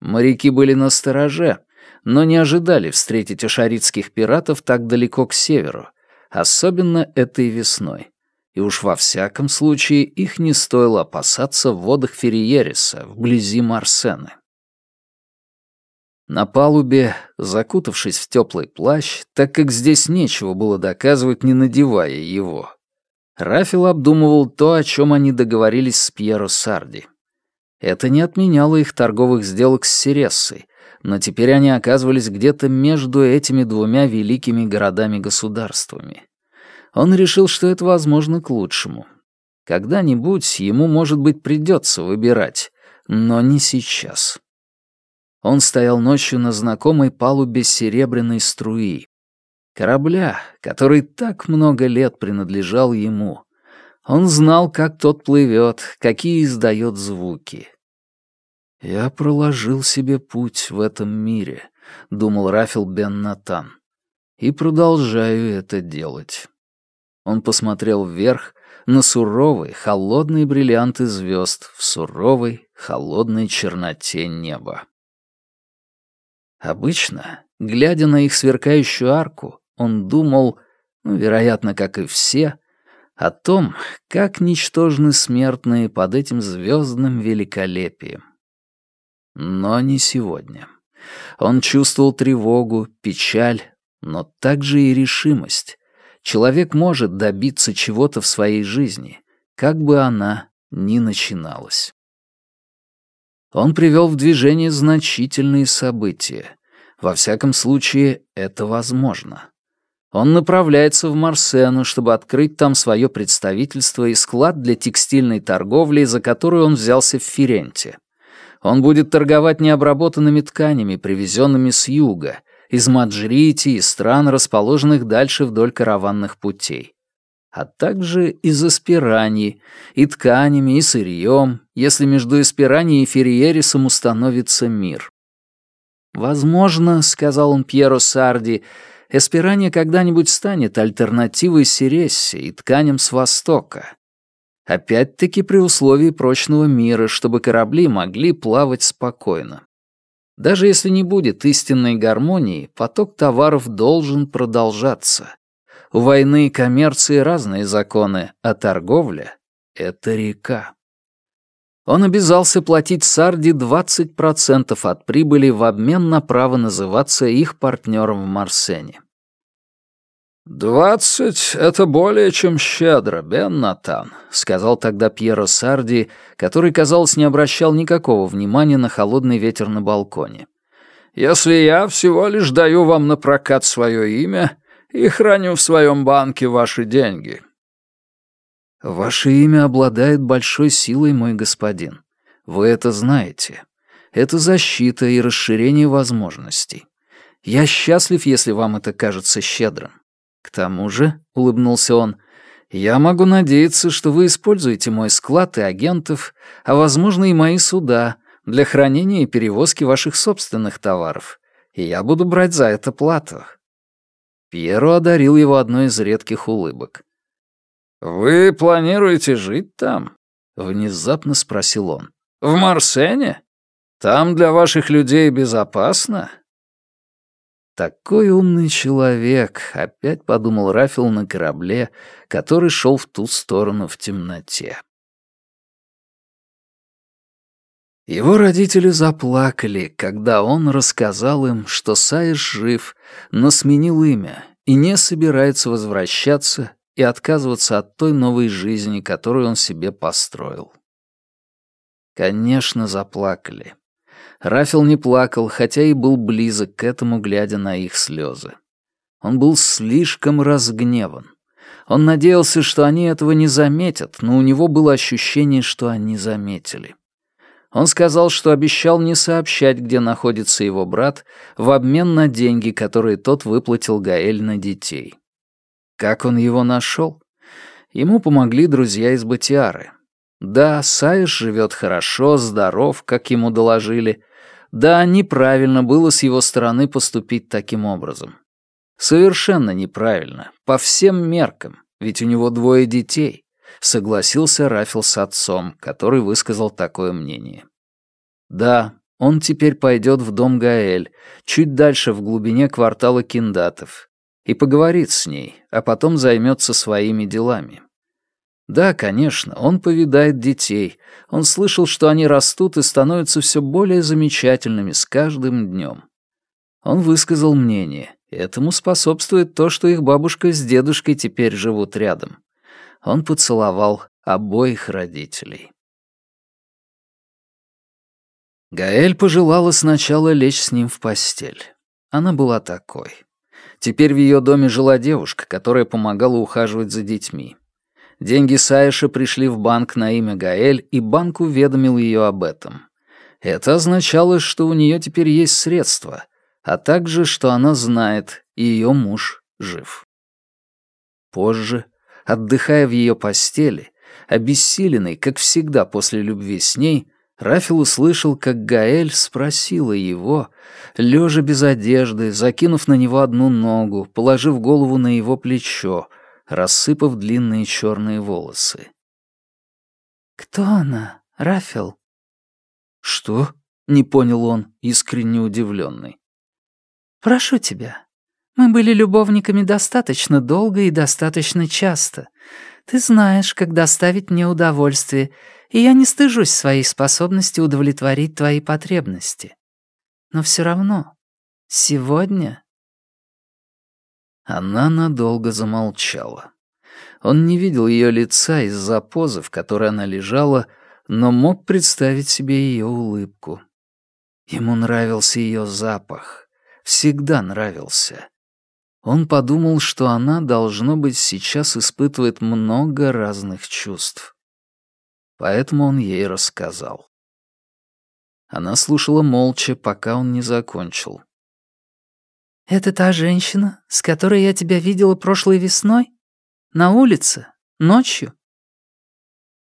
Моряки были на стороже, но не ожидали встретить ашаритских пиратов так далеко к северу, особенно этой весной. И уж во всяком случае их не стоило опасаться в водах Ферриереса, вблизи Марсены. На палубе, закутавшись в теплый плащ, так как здесь нечего было доказывать, не надевая его, Рафил обдумывал то, о чем они договорились с Пьеро Сарди. Это не отменяло их торговых сделок с Сирессой, но теперь они оказывались где-то между этими двумя великими городами-государствами. Он решил, что это возможно к лучшему. Когда-нибудь ему, может быть, придется выбирать, но не сейчас. Он стоял ночью на знакомой палубе серебряной струи. Корабля, который так много лет принадлежал ему. Он знал, как тот плывет, какие издает звуки. «Я проложил себе путь в этом мире», — думал Рафил бен Натан. «И продолжаю это делать». Он посмотрел вверх на суровые, холодные бриллианты звезд в суровой, холодной черноте неба. Обычно, глядя на их сверкающую арку, он думал, ну, вероятно, как и все, о том, как ничтожны смертные под этим звездным великолепием. Но не сегодня. Он чувствовал тревогу, печаль, но также и решимость. Человек может добиться чего-то в своей жизни, как бы она ни начиналась. Он привел в движение значительные события. Во всяком случае, это возможно. Он направляется в Марсену, чтобы открыть там свое представительство и склад для текстильной торговли, за которую он взялся в Ференте. Он будет торговать необработанными тканями, привезенными с юга, из Маджрити и стран, расположенных дальше вдоль караванных путей. А также из Эспираньи, и тканями, и сырьем, если между Эспираньей и Ферриерисом установится мир. «Возможно, — сказал он Пьеро Сарди, — Эсперания когда-нибудь станет альтернативой Сирессе и тканям с Востока. Опять-таки при условии прочного мира, чтобы корабли могли плавать спокойно. Даже если не будет истинной гармонии, поток товаров должен продолжаться. У войны и коммерции разные законы, а торговля — это река. Он обязался платить Сарди 20% от прибыли в обмен на право называться их партнером в Марсене. «Двадцать — это более чем щедро, Бен Натан», — сказал тогда Пьеро Сарди, который, казалось, не обращал никакого внимания на холодный ветер на балконе. «Если я всего лишь даю вам на прокат свое имя и храню в своем банке ваши деньги, «Ваше имя обладает большой силой, мой господин. Вы это знаете. Это защита и расширение возможностей. Я счастлив, если вам это кажется щедрым. К тому же, — улыбнулся он, — я могу надеяться, что вы используете мой склад и агентов, а, возможно, и мои суда для хранения и перевозки ваших собственных товаров, и я буду брать за это плату». Пьеро одарил его одной из редких улыбок. «Вы планируете жить там?» — внезапно спросил он. «В Марсене? Там для ваших людей безопасно?» «Такой умный человек», — опять подумал Рафил на корабле, который шел в ту сторону в темноте. Его родители заплакали, когда он рассказал им, что Саиш жив, но сменил имя и не собирается возвращаться и отказываться от той новой жизни, которую он себе построил. Конечно, заплакали. Рафил не плакал, хотя и был близок к этому, глядя на их слезы. Он был слишком разгневан. Он надеялся, что они этого не заметят, но у него было ощущение, что они заметили. Он сказал, что обещал не сообщать, где находится его брат, в обмен на деньги, которые тот выплатил Гаэль на детей. Как он его нашел? Ему помогли друзья из Батиары. Да, Саиш живет хорошо, здоров, как ему доложили. Да, неправильно было с его стороны поступить таким образом. Совершенно неправильно, по всем меркам, ведь у него двое детей, согласился Рафил с отцом, который высказал такое мнение. Да, он теперь пойдет в дом Гаэль, чуть дальше в глубине квартала киндатов, и поговорит с ней, а потом займется своими делами. Да, конечно, он повидает детей. Он слышал, что они растут и становятся все более замечательными с каждым днем. Он высказал мнение. Этому способствует то, что их бабушка с дедушкой теперь живут рядом. Он поцеловал обоих родителей. Гаэль пожелала сначала лечь с ним в постель. Она была такой. Теперь в ее доме жила девушка, которая помогала ухаживать за детьми. Деньги Саиша пришли в банк на имя Гаэль, и банк уведомил ее об этом. Это означало, что у нее теперь есть средства, а также, что она знает, ее муж жив. Позже, отдыхая в ее постели, обессиленный, как всегда после любви с ней, Рафил услышал, как Гаэль спросила его, лежа без одежды, закинув на него одну ногу, положив голову на его плечо, рассыпав длинные черные волосы. «Кто она, Рафил?» «Что?» — не понял он, искренне удивленный. «Прошу тебя. Мы были любовниками достаточно долго и достаточно часто. Ты знаешь, как доставить мне удовольствие, и я не стыжусь своей способности удовлетворить твои потребности. Но все равно, сегодня...» Она надолго замолчала. Он не видел ее лица из-за позы, в которой она лежала, но мог представить себе ее улыбку. Ему нравился ее запах, всегда нравился. Он подумал, что она, должно быть, сейчас испытывает много разных чувств. Поэтому он ей рассказал. Она слушала молча, пока он не закончил. «Это та женщина, с которой я тебя видела прошлой весной? На улице? Ночью?»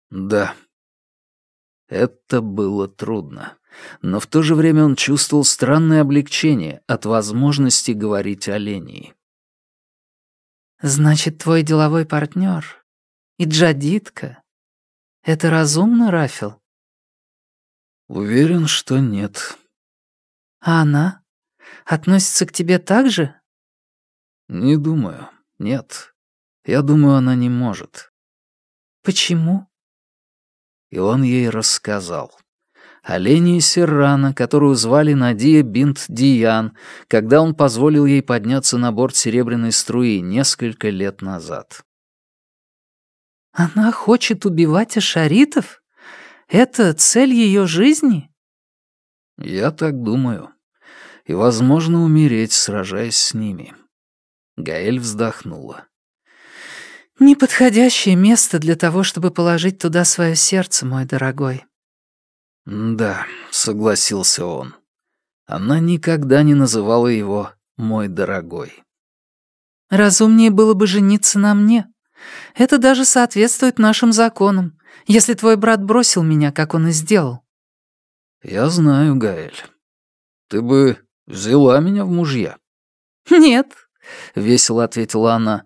«Да». Это было трудно, но в то же время он чувствовал странное облегчение от возможности говорить о Лении. «Значит, твой деловой партнер и джадитка. Это разумно, Рафил?» «Уверен, что нет». «А она? Относится к тебе так же?» «Не думаю. Нет. Я думаю, она не может». «Почему?» И он ей рассказал. О Лене Серрано, которую звали Надия Бинт Диян, когда он позволил ей подняться на борт серебряной струи несколько лет назад. «Она хочет убивать ашаритов?» Это цель ее жизни? Я так думаю. И, возможно, умереть, сражаясь с ними. Гаэль вздохнула. Неподходящее место для того, чтобы положить туда свое сердце, мой дорогой. Да, согласился он. Она никогда не называла его «мой дорогой». Разумнее было бы жениться на мне. Это даже соответствует нашим законам если твой брат бросил меня, как он и сделал?» «Я знаю, Гаэль. Ты бы взяла меня в мужья». «Нет», — весело ответила она.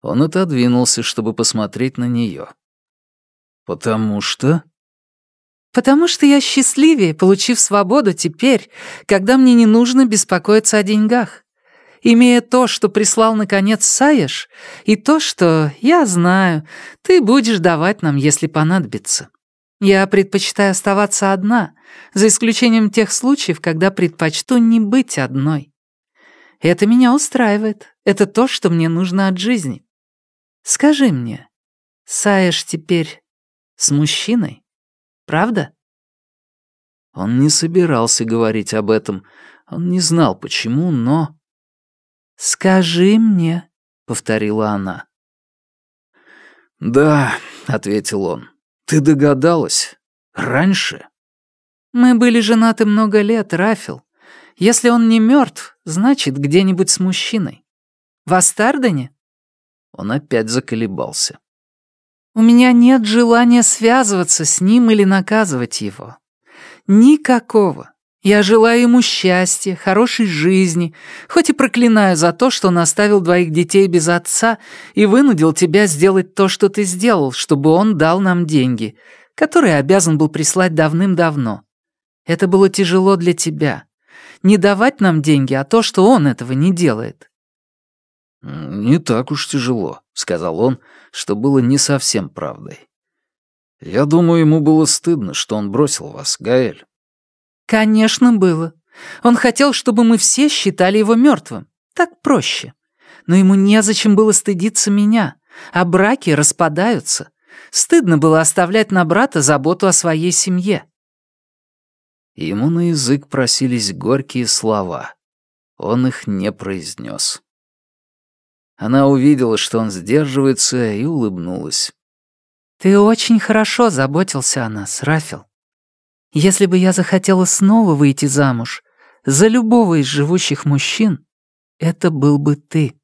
Он отодвинулся, чтобы посмотреть на нее. «Потому что...» «Потому что я счастливее, получив свободу теперь, когда мне не нужно беспокоиться о деньгах имея то, что прислал наконец Саеш, и то, что, я знаю, ты будешь давать нам, если понадобится. Я предпочитаю оставаться одна, за исключением тех случаев, когда предпочту не быть одной. Это меня устраивает. Это то, что мне нужно от жизни. Скажи мне, Саеш теперь с мужчиной, правда? Он не собирался говорить об этом. Он не знал, почему, но... «Скажи мне», — повторила она. «Да», — ответил он. «Ты догадалась? Раньше?» «Мы были женаты много лет, Рафил. Если он не мертв, значит, где-нибудь с мужчиной. В Астардене?» Он опять заколебался. «У меня нет желания связываться с ним или наказывать его. Никакого. Я желаю ему счастья, хорошей жизни, хоть и проклинаю за то, что он оставил двоих детей без отца и вынудил тебя сделать то, что ты сделал, чтобы он дал нам деньги, которые обязан был прислать давным-давно. Это было тяжело для тебя. Не давать нам деньги, а то, что он этого не делает. «Не так уж тяжело», — сказал он, что было не совсем правдой. «Я думаю, ему было стыдно, что он бросил вас, Гаэль». Конечно, было. Он хотел, чтобы мы все считали его мертвым. Так проще. Но ему незачем было стыдиться меня, а браки распадаются. Стыдно было оставлять на брата заботу о своей семье. Ему на язык просились горькие слова. Он их не произнес. Она увидела, что он сдерживается, и улыбнулась. «Ты очень хорошо заботился о нас, Рафил. Если бы я захотела снова выйти замуж за любого из живущих мужчин, это был бы ты.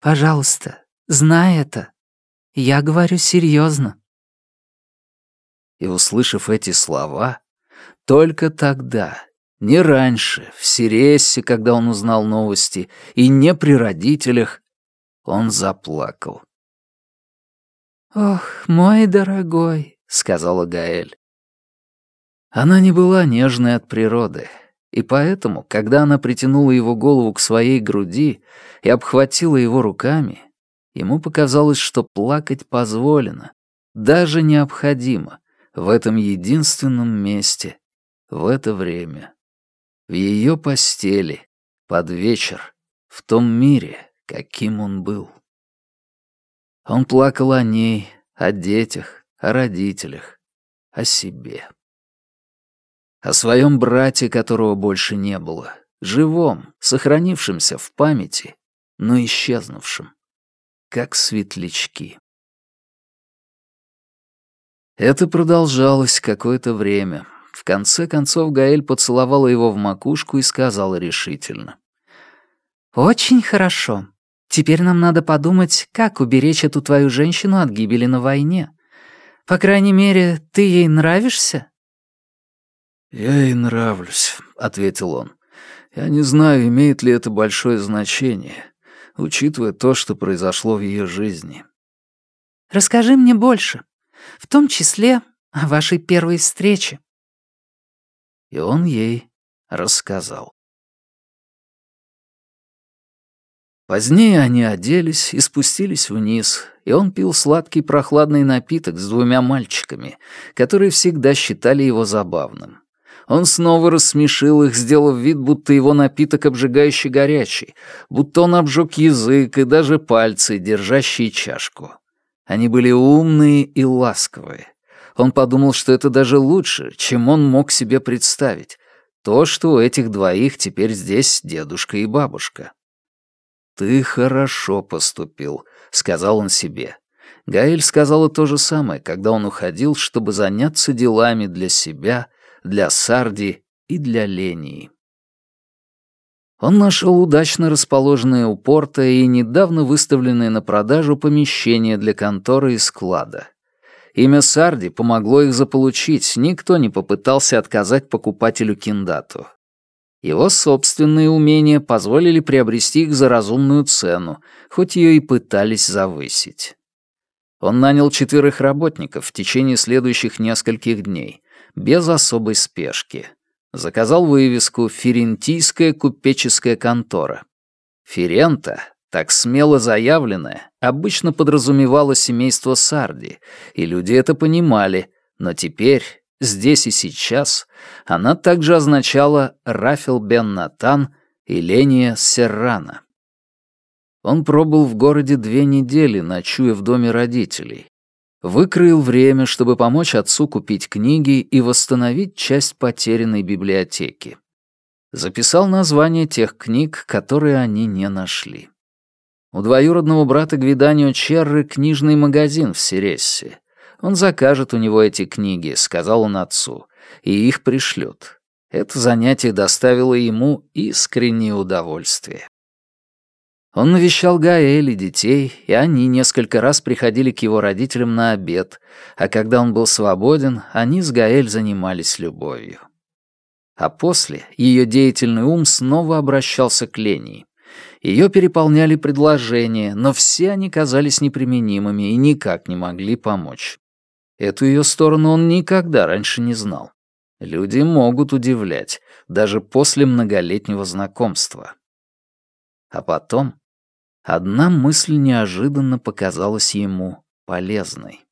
Пожалуйста, знай это. Я говорю серьезно. И, услышав эти слова, только тогда, не раньше, в Сирессе, когда он узнал новости, и не при родителях, он заплакал. «Ох, мой дорогой», — сказала Гаэль, она не была нежной от природы, и поэтому, когда она притянула его голову к своей груди и обхватила его руками, ему показалось, что плакать позволено, даже необходимо, в этом единственном месте, в это время, в ее постели, под вечер, в том мире, каким он был. Он плакал о ней, о детях, о родителях, о себе. О своем брате, которого больше не было, живом, сохранившемся в памяти, но исчезнувшем, как светлячки. Это продолжалось какое-то время. В конце концов Гаэль поцеловала его в макушку и сказала решительно. «Очень хорошо. Теперь нам надо подумать, как уберечь эту твою женщину от гибели на войне. По крайней мере, ты ей нравишься?» «Я ей нравлюсь», — ответил он. «Я не знаю, имеет ли это большое значение, учитывая то, что произошло в ее жизни». «Расскажи мне больше, в том числе о вашей первой встрече». И он ей рассказал. Позднее они оделись и спустились вниз, и он пил сладкий прохладный напиток с двумя мальчиками, которые всегда считали его забавным. Он снова рассмешил их, сделав вид, будто его напиток обжигающе горячий, будто он обжег язык и даже пальцы, держащие чашку. Они были умные и ласковые. Он подумал, что это даже лучше, чем он мог себе представить. То, что у этих двоих теперь здесь дедушка и бабушка. «Ты хорошо поступил», — сказал он себе. Гаэль сказала то же самое, когда он уходил, чтобы заняться делами для себя, для Сарди и для Лении. Он нашел удачно расположенное у порта и недавно выставленное на продажу помещение для конторы и склада. Имя Сарди помогло их заполучить, никто не попытался отказать покупателю Киндату. Его собственные умения позволили приобрести их за разумную цену, хоть ее и пытались завысить. Он нанял четверых работников в течение следующих нескольких дней, без особой спешки. Заказал вывеску «Ферентийская купеческая контора». Ферента, так смело заявленная, обычно подразумевала семейство Сарди, и люди это понимали, но теперь Здесь и сейчас она также означала Рафил бен Натан и Ления Серрана. Он пробыл в городе две недели, ночуя в доме родителей. Выкроил время, чтобы помочь отцу купить книги и восстановить часть потерянной библиотеки. Записал названия тех книг, которые они не нашли. У двоюродного брата Гвиданио Черры книжный магазин в Сирессе. Он закажет у него эти книги, сказал он отцу, и их пришлют. Это занятие доставило ему искреннее удовольствие. Он навещал Гаэль и детей, и они несколько раз приходили к его родителям на обед, а когда он был свободен, они с Гаэль занимались любовью. А после ее деятельный ум снова обращался к Лении. Ее переполняли предложения, но все они казались неприменимыми и никак не могли помочь. Эту ее сторону он никогда раньше не знал. Люди могут удивлять, даже после многолетнего знакомства. А потом одна мысль неожиданно показалась ему полезной.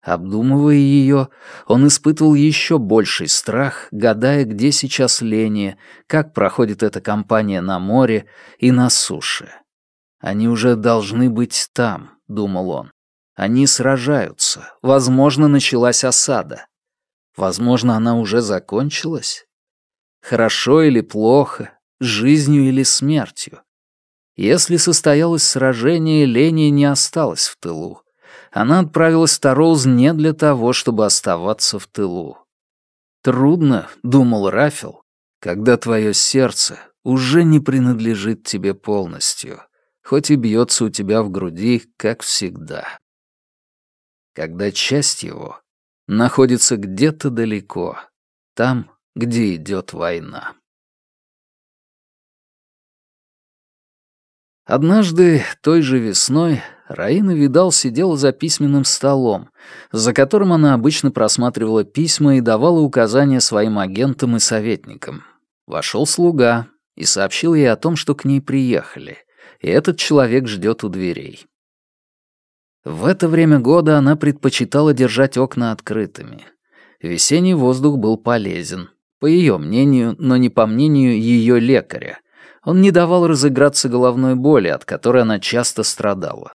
Обдумывая ее, он испытывал еще больший страх, гадая, где сейчас Ления, как проходит эта кампания на море и на суше. Они уже должны быть там, думал он. Они сражаются. Возможно, началась осада. Возможно, она уже закончилась. Хорошо или плохо, жизнью или смертью. Если состоялось сражение, Леня не осталась в тылу. Она отправилась в Тароуз не для того, чтобы оставаться в тылу. Трудно, думал Рафил, когда твое сердце уже не принадлежит тебе полностью, хоть и бьется у тебя в груди, как всегда когда часть его находится где-то далеко, там, где идет война. Однажды, той же весной, Раина Видал сидела за письменным столом, за которым она обычно просматривала письма и давала указания своим агентам и советникам. Вошел слуга и сообщил ей о том, что к ней приехали, и этот человек ждет у дверей. В это время года она предпочитала держать окна открытыми. Весенний воздух был полезен, по ее мнению, но не по мнению ее лекаря. Он не давал разыграться головной боли, от которой она часто страдала.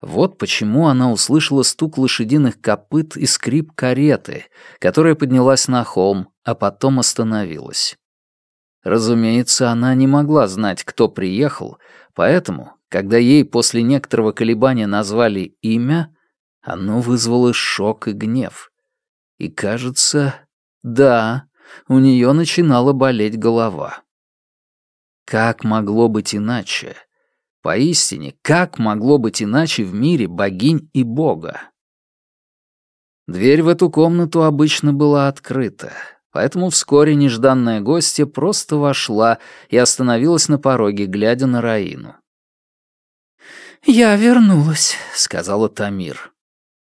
Вот почему она услышала стук лошадиных копыт и скрип кареты, которая поднялась на холм, а потом остановилась. Разумеется, она не могла знать, кто приехал, поэтому, когда ей после некоторого колебания назвали имя, оно вызвало шок и гнев. И, кажется, да, у нее начинала болеть голова. Как могло быть иначе? Поистине, как могло быть иначе в мире богинь и бога? Дверь в эту комнату обычно была открыта, поэтому вскоре нежданная гостья просто вошла и остановилась на пороге, глядя на Раину. «Я вернулась», — сказала Тамир.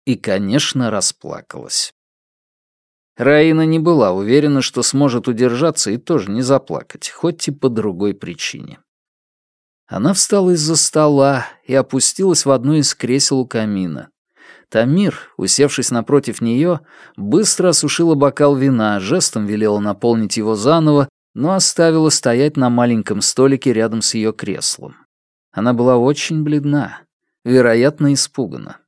И, конечно, расплакалась. Раина не была уверена, что сможет удержаться и тоже не заплакать, хоть и по другой причине. Она встала из-за стола и опустилась в одно из кресел у камина. Тамир, усевшись напротив нее, быстро осушила бокал вина, жестом велела наполнить его заново, но оставила стоять на маленьком столике рядом с ее креслом. Она была очень бледна, вероятно, испугана.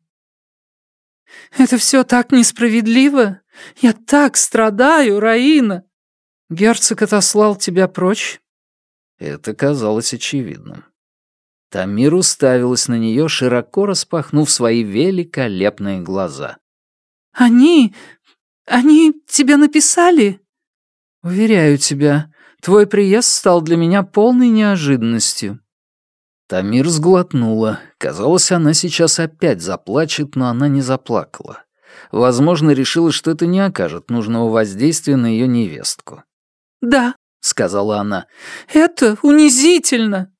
«Это все так несправедливо! Я так страдаю, Раина! Герцог отослал тебя прочь, это казалось очевидным. Тамир уставилась на нее, широко распахнув свои великолепные глаза. «Они... они тебе написали?» «Уверяю тебя, твой приезд стал для меня полной неожиданностью». Тамир сглотнула. Казалось, она сейчас опять заплачет, но она не заплакала. Возможно, решила, что это не окажет нужного воздействия на ее невестку. «Да, сказала она. «Это унизительно!»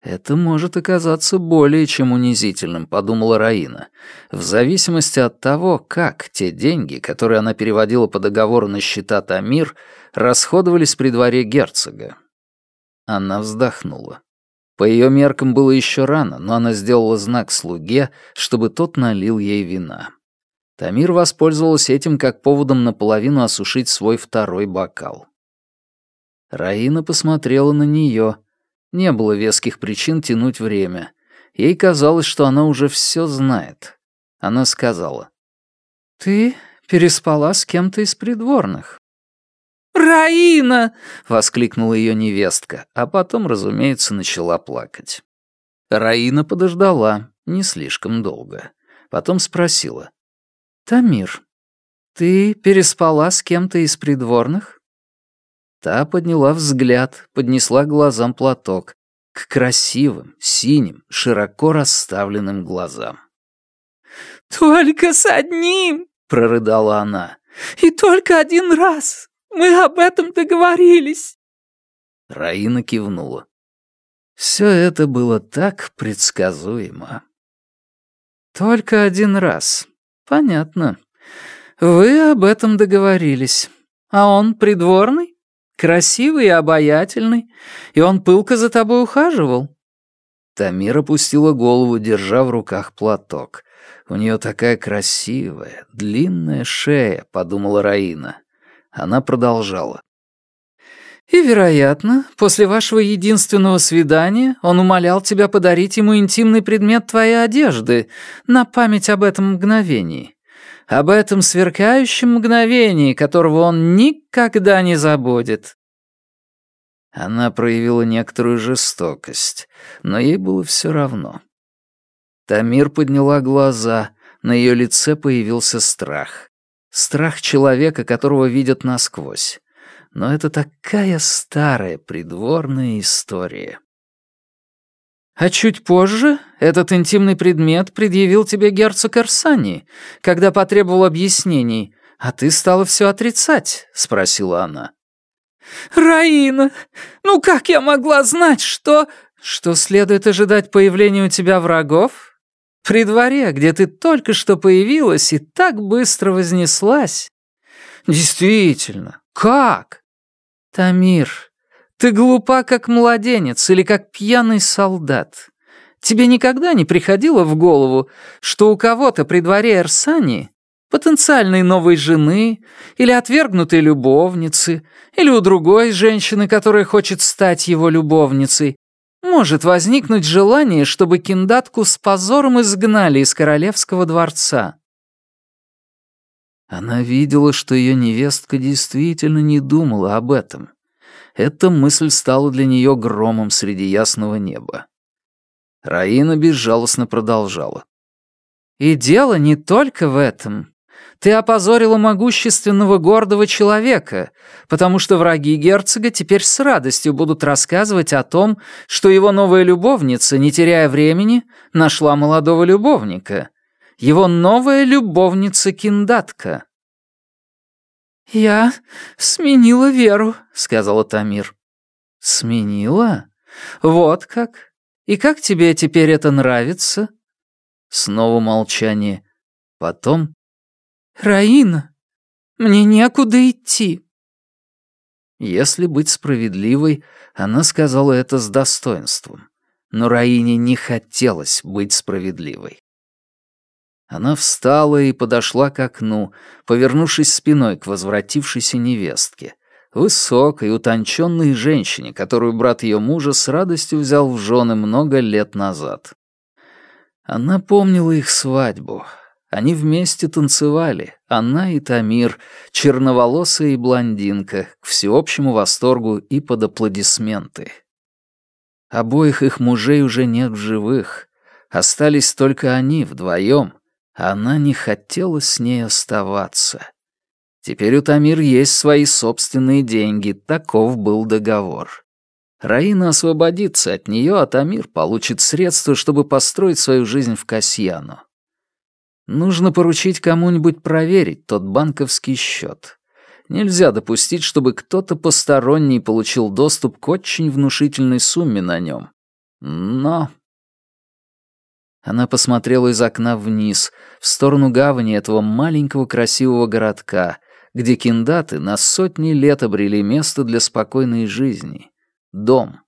«Это может оказаться более чем унизительным», — подумала Раина, в зависимости от того, как те деньги, которые она переводила по договору на счета Тамир, расходовались при дворе герцога. Она вздохнула. По ее меркам было еще рано, но она сделала знак слуге, чтобы тот налил ей вина. Тамир воспользовалась этим как поводом наполовину осушить свой второй бокал. Раина посмотрела на нее. Не было веских причин тянуть время. Ей казалось, что она уже все знает. Она сказала. «Ты переспала с кем-то из придворных». «Раина!» — воскликнула ее невестка, а потом, разумеется, начала плакать. Раина подождала, не слишком долго. Потом спросила. «Тамир, ты переспала с кем-то из придворных?» Та подняла взгляд, поднесла глазам платок к красивым, синим, широко расставленным глазам. «Только с одним!» — прорыдала она. «И только один раз! Мы об этом договорились!» Раина кивнула. Все это было так предсказуемо. «Только один раз. Понятно. Вы об этом договорились. А он придворный?» Красивый и обаятельный, и он пылко за тобой ухаживал». Тамира опустила голову, держа в руках платок. «У нее такая красивая, длинная шея», — подумала Раина. Она продолжала. «И, вероятно, после вашего единственного свидания он умолял тебя подарить ему интимный предмет твоей одежды на память об этом мгновении об этом сверкающем мгновении, которого он никогда не забудет. Она проявила некоторую жестокость, но ей было все равно. Тамир подняла глаза, на ее лице появился страх. Страх человека, которого видят насквозь. Но это такая старая придворная история. А чуть позже этот интимный предмет предъявил тебе герцог Арсани, когда потребовал объяснений, а ты стала все отрицать», — спросила она. «Раина, ну как я могла знать, что...» «Что следует ожидать появления у тебя врагов? При дворе, где ты только что появилась и так быстро вознеслась?» «Действительно, как?» «Тамир, ты глупа, как младенец или как пьяный солдат. Тебе никогда не приходило в голову, что у кого-то при дворе Эрсани, потенциальной новой жены или отвергнутой любовницы, или у другой женщины, которая хочет стать его любовницей, может возникнуть желание, чтобы киндатку с позором изгнали из королевского дворца. Она видела, что ее невестка действительно не думала об этом. Эта мысль стала для нее громом среди ясного неба. Раина безжалостно продолжала. «И дело не только в этом. Ты опозорила могущественного гордого человека, потому что враги герцога теперь с радостью будут рассказывать о том, что его новая любовница, не теряя времени, нашла молодого любовника. Его новая любовница Киндатка. «Я сменила веру», — сказала Тамир. «Сменила? Вот как. И как тебе теперь это нравится?» Снова молчание. Потом «Раина, мне некуда идти». Если быть справедливой, она сказала это с достоинством. Но Раине не хотелось быть справедливой. Она встала и подошла к окну, повернувшись спиной к возвратившейся невестке, высокой, утонченной женщине, которую брат ее мужа с радостью взял в жены много лет назад. Она помнила их свадьбу, они вместе танцевали, она и Тамир, черноволосая и блондинка, к всеобщему восторгу и под аплодисменты. Обоих их мужей уже нет в живых. Остались только они вдвоем. Она не хотела с ней оставаться. Теперь у Тамир есть свои собственные деньги, таков был договор. Раина освободится от нее, а Тамир получит средства, чтобы построить свою жизнь в Касьяну. Нужно поручить кому-нибудь проверить тот банковский счет. Нельзя допустить, чтобы кто-то посторонний получил доступ к очень внушительной сумме на нем. Но... Она посмотрела из окна вниз, в сторону гавани этого маленького красивого городка, где киндаты на сотни лет обрели место для спокойной жизни. Дом.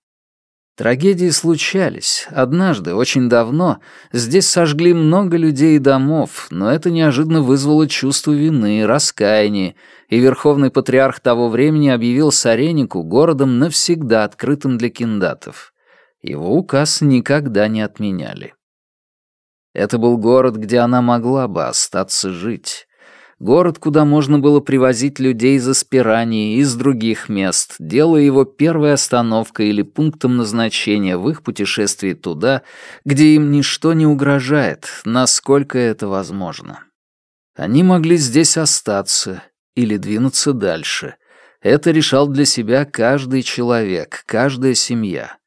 Трагедии случались. Однажды, очень давно, здесь сожгли много людей и домов, но это неожиданно вызвало чувство вины, раскаяния, и верховный патриарх того времени объявил Саренику городом навсегда открытым для киндатов. Его указ никогда не отменяли. Это был город, где она могла бы остаться жить. Город, куда можно было привозить людей из Аспирании и из других мест, делая его первой остановкой или пунктом назначения в их путешествии туда, где им ничто не угрожает, насколько это возможно. Они могли здесь остаться или двинуться дальше. Это решал для себя каждый человек, каждая семья.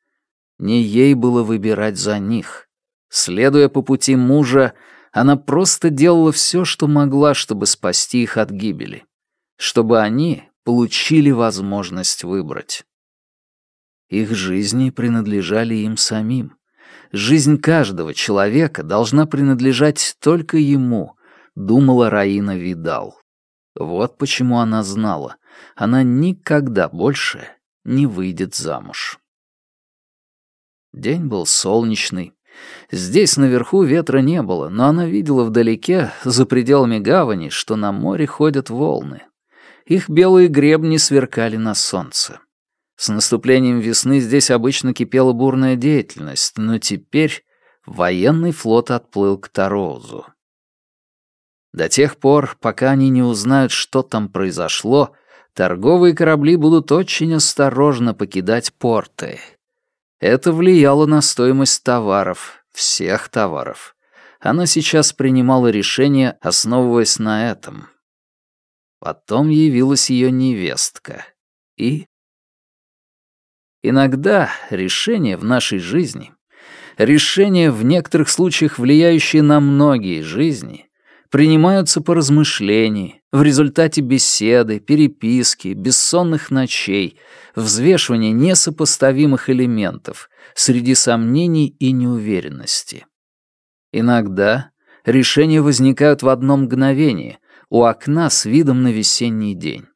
Не ей было выбирать за них. Следуя по пути мужа, она просто делала все, что могла, чтобы спасти их от гибели. Чтобы они получили возможность выбрать. Их жизни принадлежали им самим. Жизнь каждого человека должна принадлежать только ему, думала Раина Видал. Вот почему она знала, она никогда больше не выйдет замуж. День был солнечный, Здесь наверху ветра не было, но она видела вдалеке, за пределами гавани, что на море ходят волны. Их белые гребни сверкали на солнце. С наступлением весны здесь обычно кипела бурная деятельность, но теперь военный флот отплыл к Тароузу. До тех пор, пока они не узнают, что там произошло, торговые корабли будут очень осторожно покидать порты, это влияло на стоимость товаров, всех товаров. Она сейчас принимала решение, основываясь на этом. Потом явилась ее невестка. И... Иногда решения в нашей жизни, решения в некоторых случаях, влияющие на многие жизни, принимаются по размышлении, в результате беседы, переписки, бессонных ночей, взвешивания несопоставимых элементов среди сомнений и неуверенности. Иногда решения возникают в одно мгновение, у окна с видом на весенний день.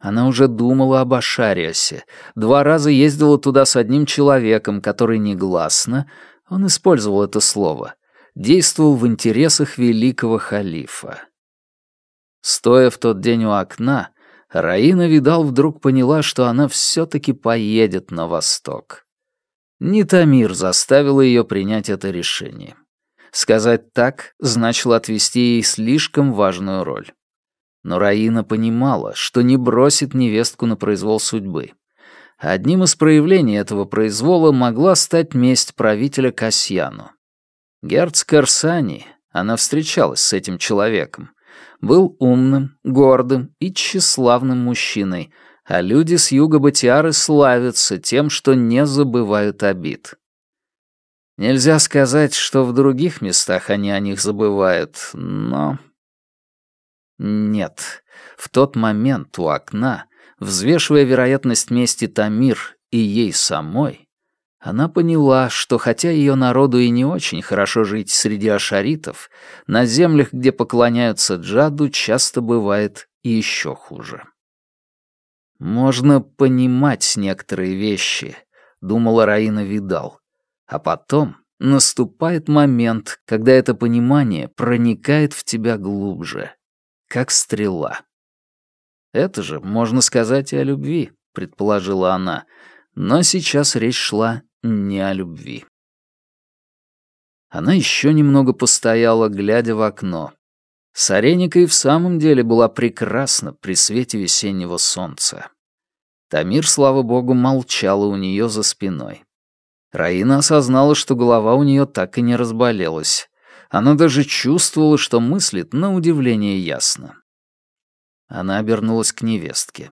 Она уже думала об Ашариосе, два раза ездила туда с одним человеком, который негласно, он использовал это слово, действовал в интересах великого халифа. Стоя в тот день у окна, Раина Видал вдруг поняла, что она все-таки поедет на восток. Не Тамир заставила ее принять это решение. Сказать «так» значило отвести ей слишком важную роль. Но Раина понимала, что не бросит невестку на произвол судьбы. Одним из проявлений этого произвола могла стать месть правителя Касьяну. Герц Карсани, она встречалась с этим человеком, был умным, гордым и тщеславным мужчиной, а люди с юга Батиары славятся тем, что не забывают обид. Нельзя сказать, что в других местах они о них забывают, но... Нет, в тот момент у окна, взвешивая вероятность мести Тамир и ей самой, она поняла, что хотя ее народу и не очень хорошо жить среди ашаритов, на землях, где поклоняются джаду, часто бывает еще хуже. «Можно понимать некоторые вещи», — думала Раина Видал. А потом наступает момент, когда это понимание проникает в тебя глубже, как стрела. Это же можно сказать и о любви, предположила она, но сейчас речь шла не о любви. Она еще немного постояла, глядя в окно. Сареника и в самом деле была прекрасна при свете весеннего солнца. Тамир, слава богу, молчала у нее за спиной. Раина осознала, что голова у нее так и не разболелась. Она даже чувствовала, что мыслит на удивление ясно. Она обернулась к невестке.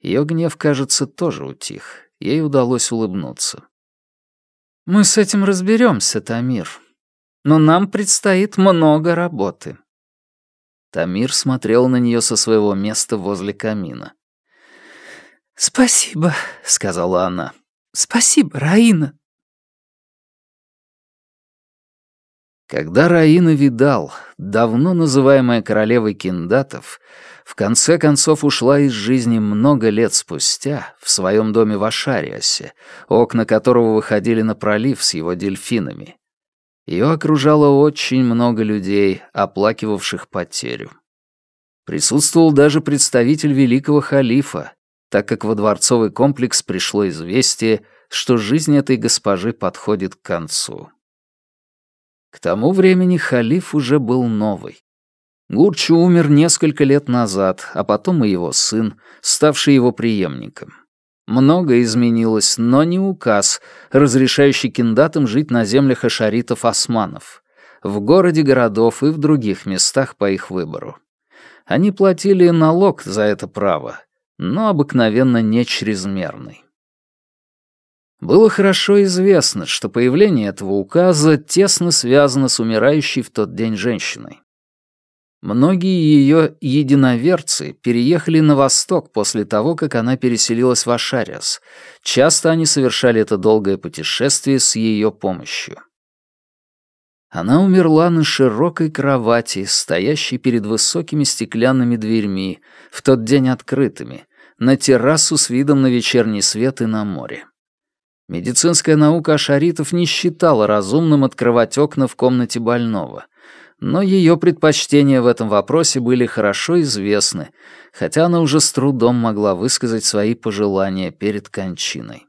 Ее гнев, кажется, тоже утих. Ей удалось улыбнуться. «Мы с этим разберемся, Тамир. Но нам предстоит много работы». Тамир смотрел на нее со своего места возле камина. «Спасибо», — сказала она. «Спасибо, Раина». Когда Раина видал, давно называемая королевой киндатов, в конце концов ушла из жизни много лет спустя в своем доме в Ашариасе, окна которого выходили на пролив с его дельфинами. Ее окружало очень много людей, оплакивавших потерю. Присутствовал даже представитель великого халифа, так как во дворцовый комплекс пришло известие, что жизнь этой госпожи подходит к концу. К тому времени халиф уже был новый. Гурчу умер несколько лет назад, а потом и его сын, ставший его преемником. Многое изменилось, но не указ, разрешающий киндатам жить на землях ашаритов-османов, в городе городов и в других местах по их выбору. Они платили налог за это право, но обыкновенно не чрезмерный. Было хорошо известно, что появление этого указа тесно связано с умирающей в тот день женщиной. Многие ее единоверцы переехали на восток после того, как она переселилась в Ашариас. Часто они совершали это долгое путешествие с ее помощью. Она умерла на широкой кровати, стоящей перед высокими стеклянными дверьми, в тот день открытыми, на террасу с видом на вечерний свет и на море. Медицинская наука ашаритов не считала разумным открывать окна в комнате больного, но ее предпочтения в этом вопросе были хорошо известны, хотя она уже с трудом могла высказать свои пожелания перед кончиной.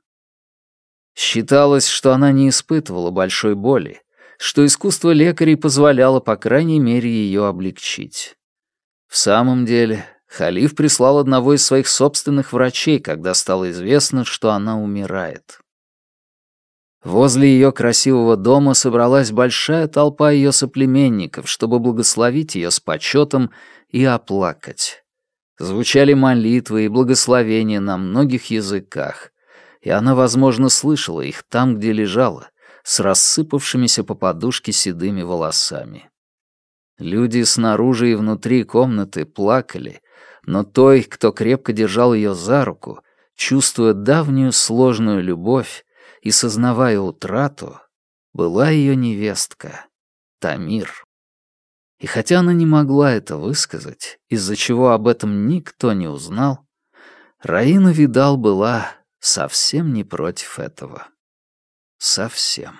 Считалось, что она не испытывала большой боли, что искусство лекарей позволяло, по крайней мере, ее облегчить. В самом деле, Халиф прислал одного из своих собственных врачей, когда стало известно, что она умирает. Возле ее красивого дома собралась большая толпа ее соплеменников, чтобы благословить ее с почетом и оплакать. Звучали молитвы и благословения на многих языках, и она, возможно, слышала их там, где лежала, с рассыпавшимися по подушке седыми волосами. Люди снаружи и внутри комнаты плакали, но той, кто крепко держал ее за руку, чувствуя давнюю сложную любовь, и, сознавая утрату, была ее невестка, Тамир. И хотя она не могла это высказать, из-за чего об этом никто не узнал, Раина Видал была совсем не против этого. Совсем.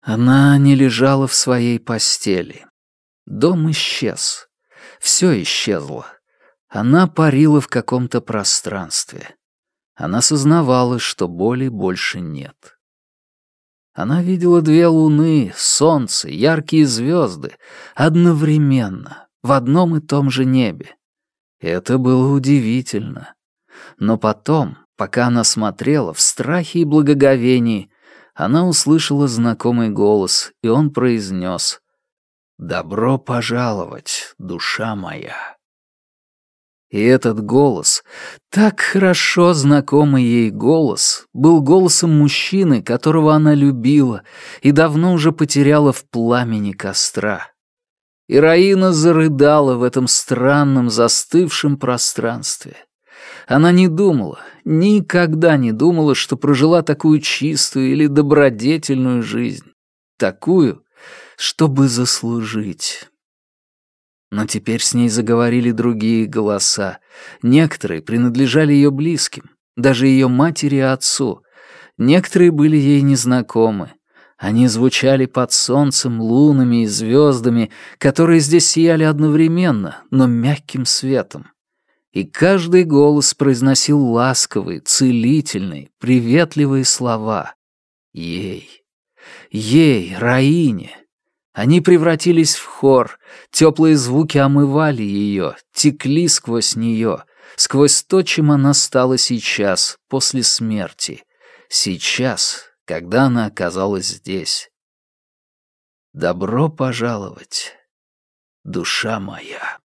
Она не лежала в своей постели. Дом исчез. Все исчезло. Она парила в каком-то пространстве. Она сознавала, что боли больше нет. Она видела две луны, солнце, яркие звезды одновременно, в одном и том же небе. Это было удивительно. Но потом, пока она смотрела в страхе и благоговении, она услышала знакомый голос, и он произнес «Добро пожаловать, душа моя». И этот голос, так хорошо знакомый ей голос, был голосом мужчины, которого она любила и давно уже потеряла в пламени костра. И Раина зарыдала в этом странном застывшем пространстве. Она не думала, никогда не думала, что прожила такую чистую или добродетельную жизнь. Такую, чтобы заслужить. Но теперь с ней заговорили другие голоса. Некоторые принадлежали ее близким, даже ее матери и отцу. Некоторые были ей незнакомы. Они звучали под солнцем, лунами и звездами, которые здесь сияли одновременно, но мягким светом. И каждый голос произносил ласковые, целительные, приветливые слова. Ей. Ей, Раине. Они превратились в хор, теплые звуки омывали ее, текли сквозь нее, сквозь то, чем она стала сейчас, после смерти. Сейчас, когда она оказалась здесь. Добро пожаловать, душа моя.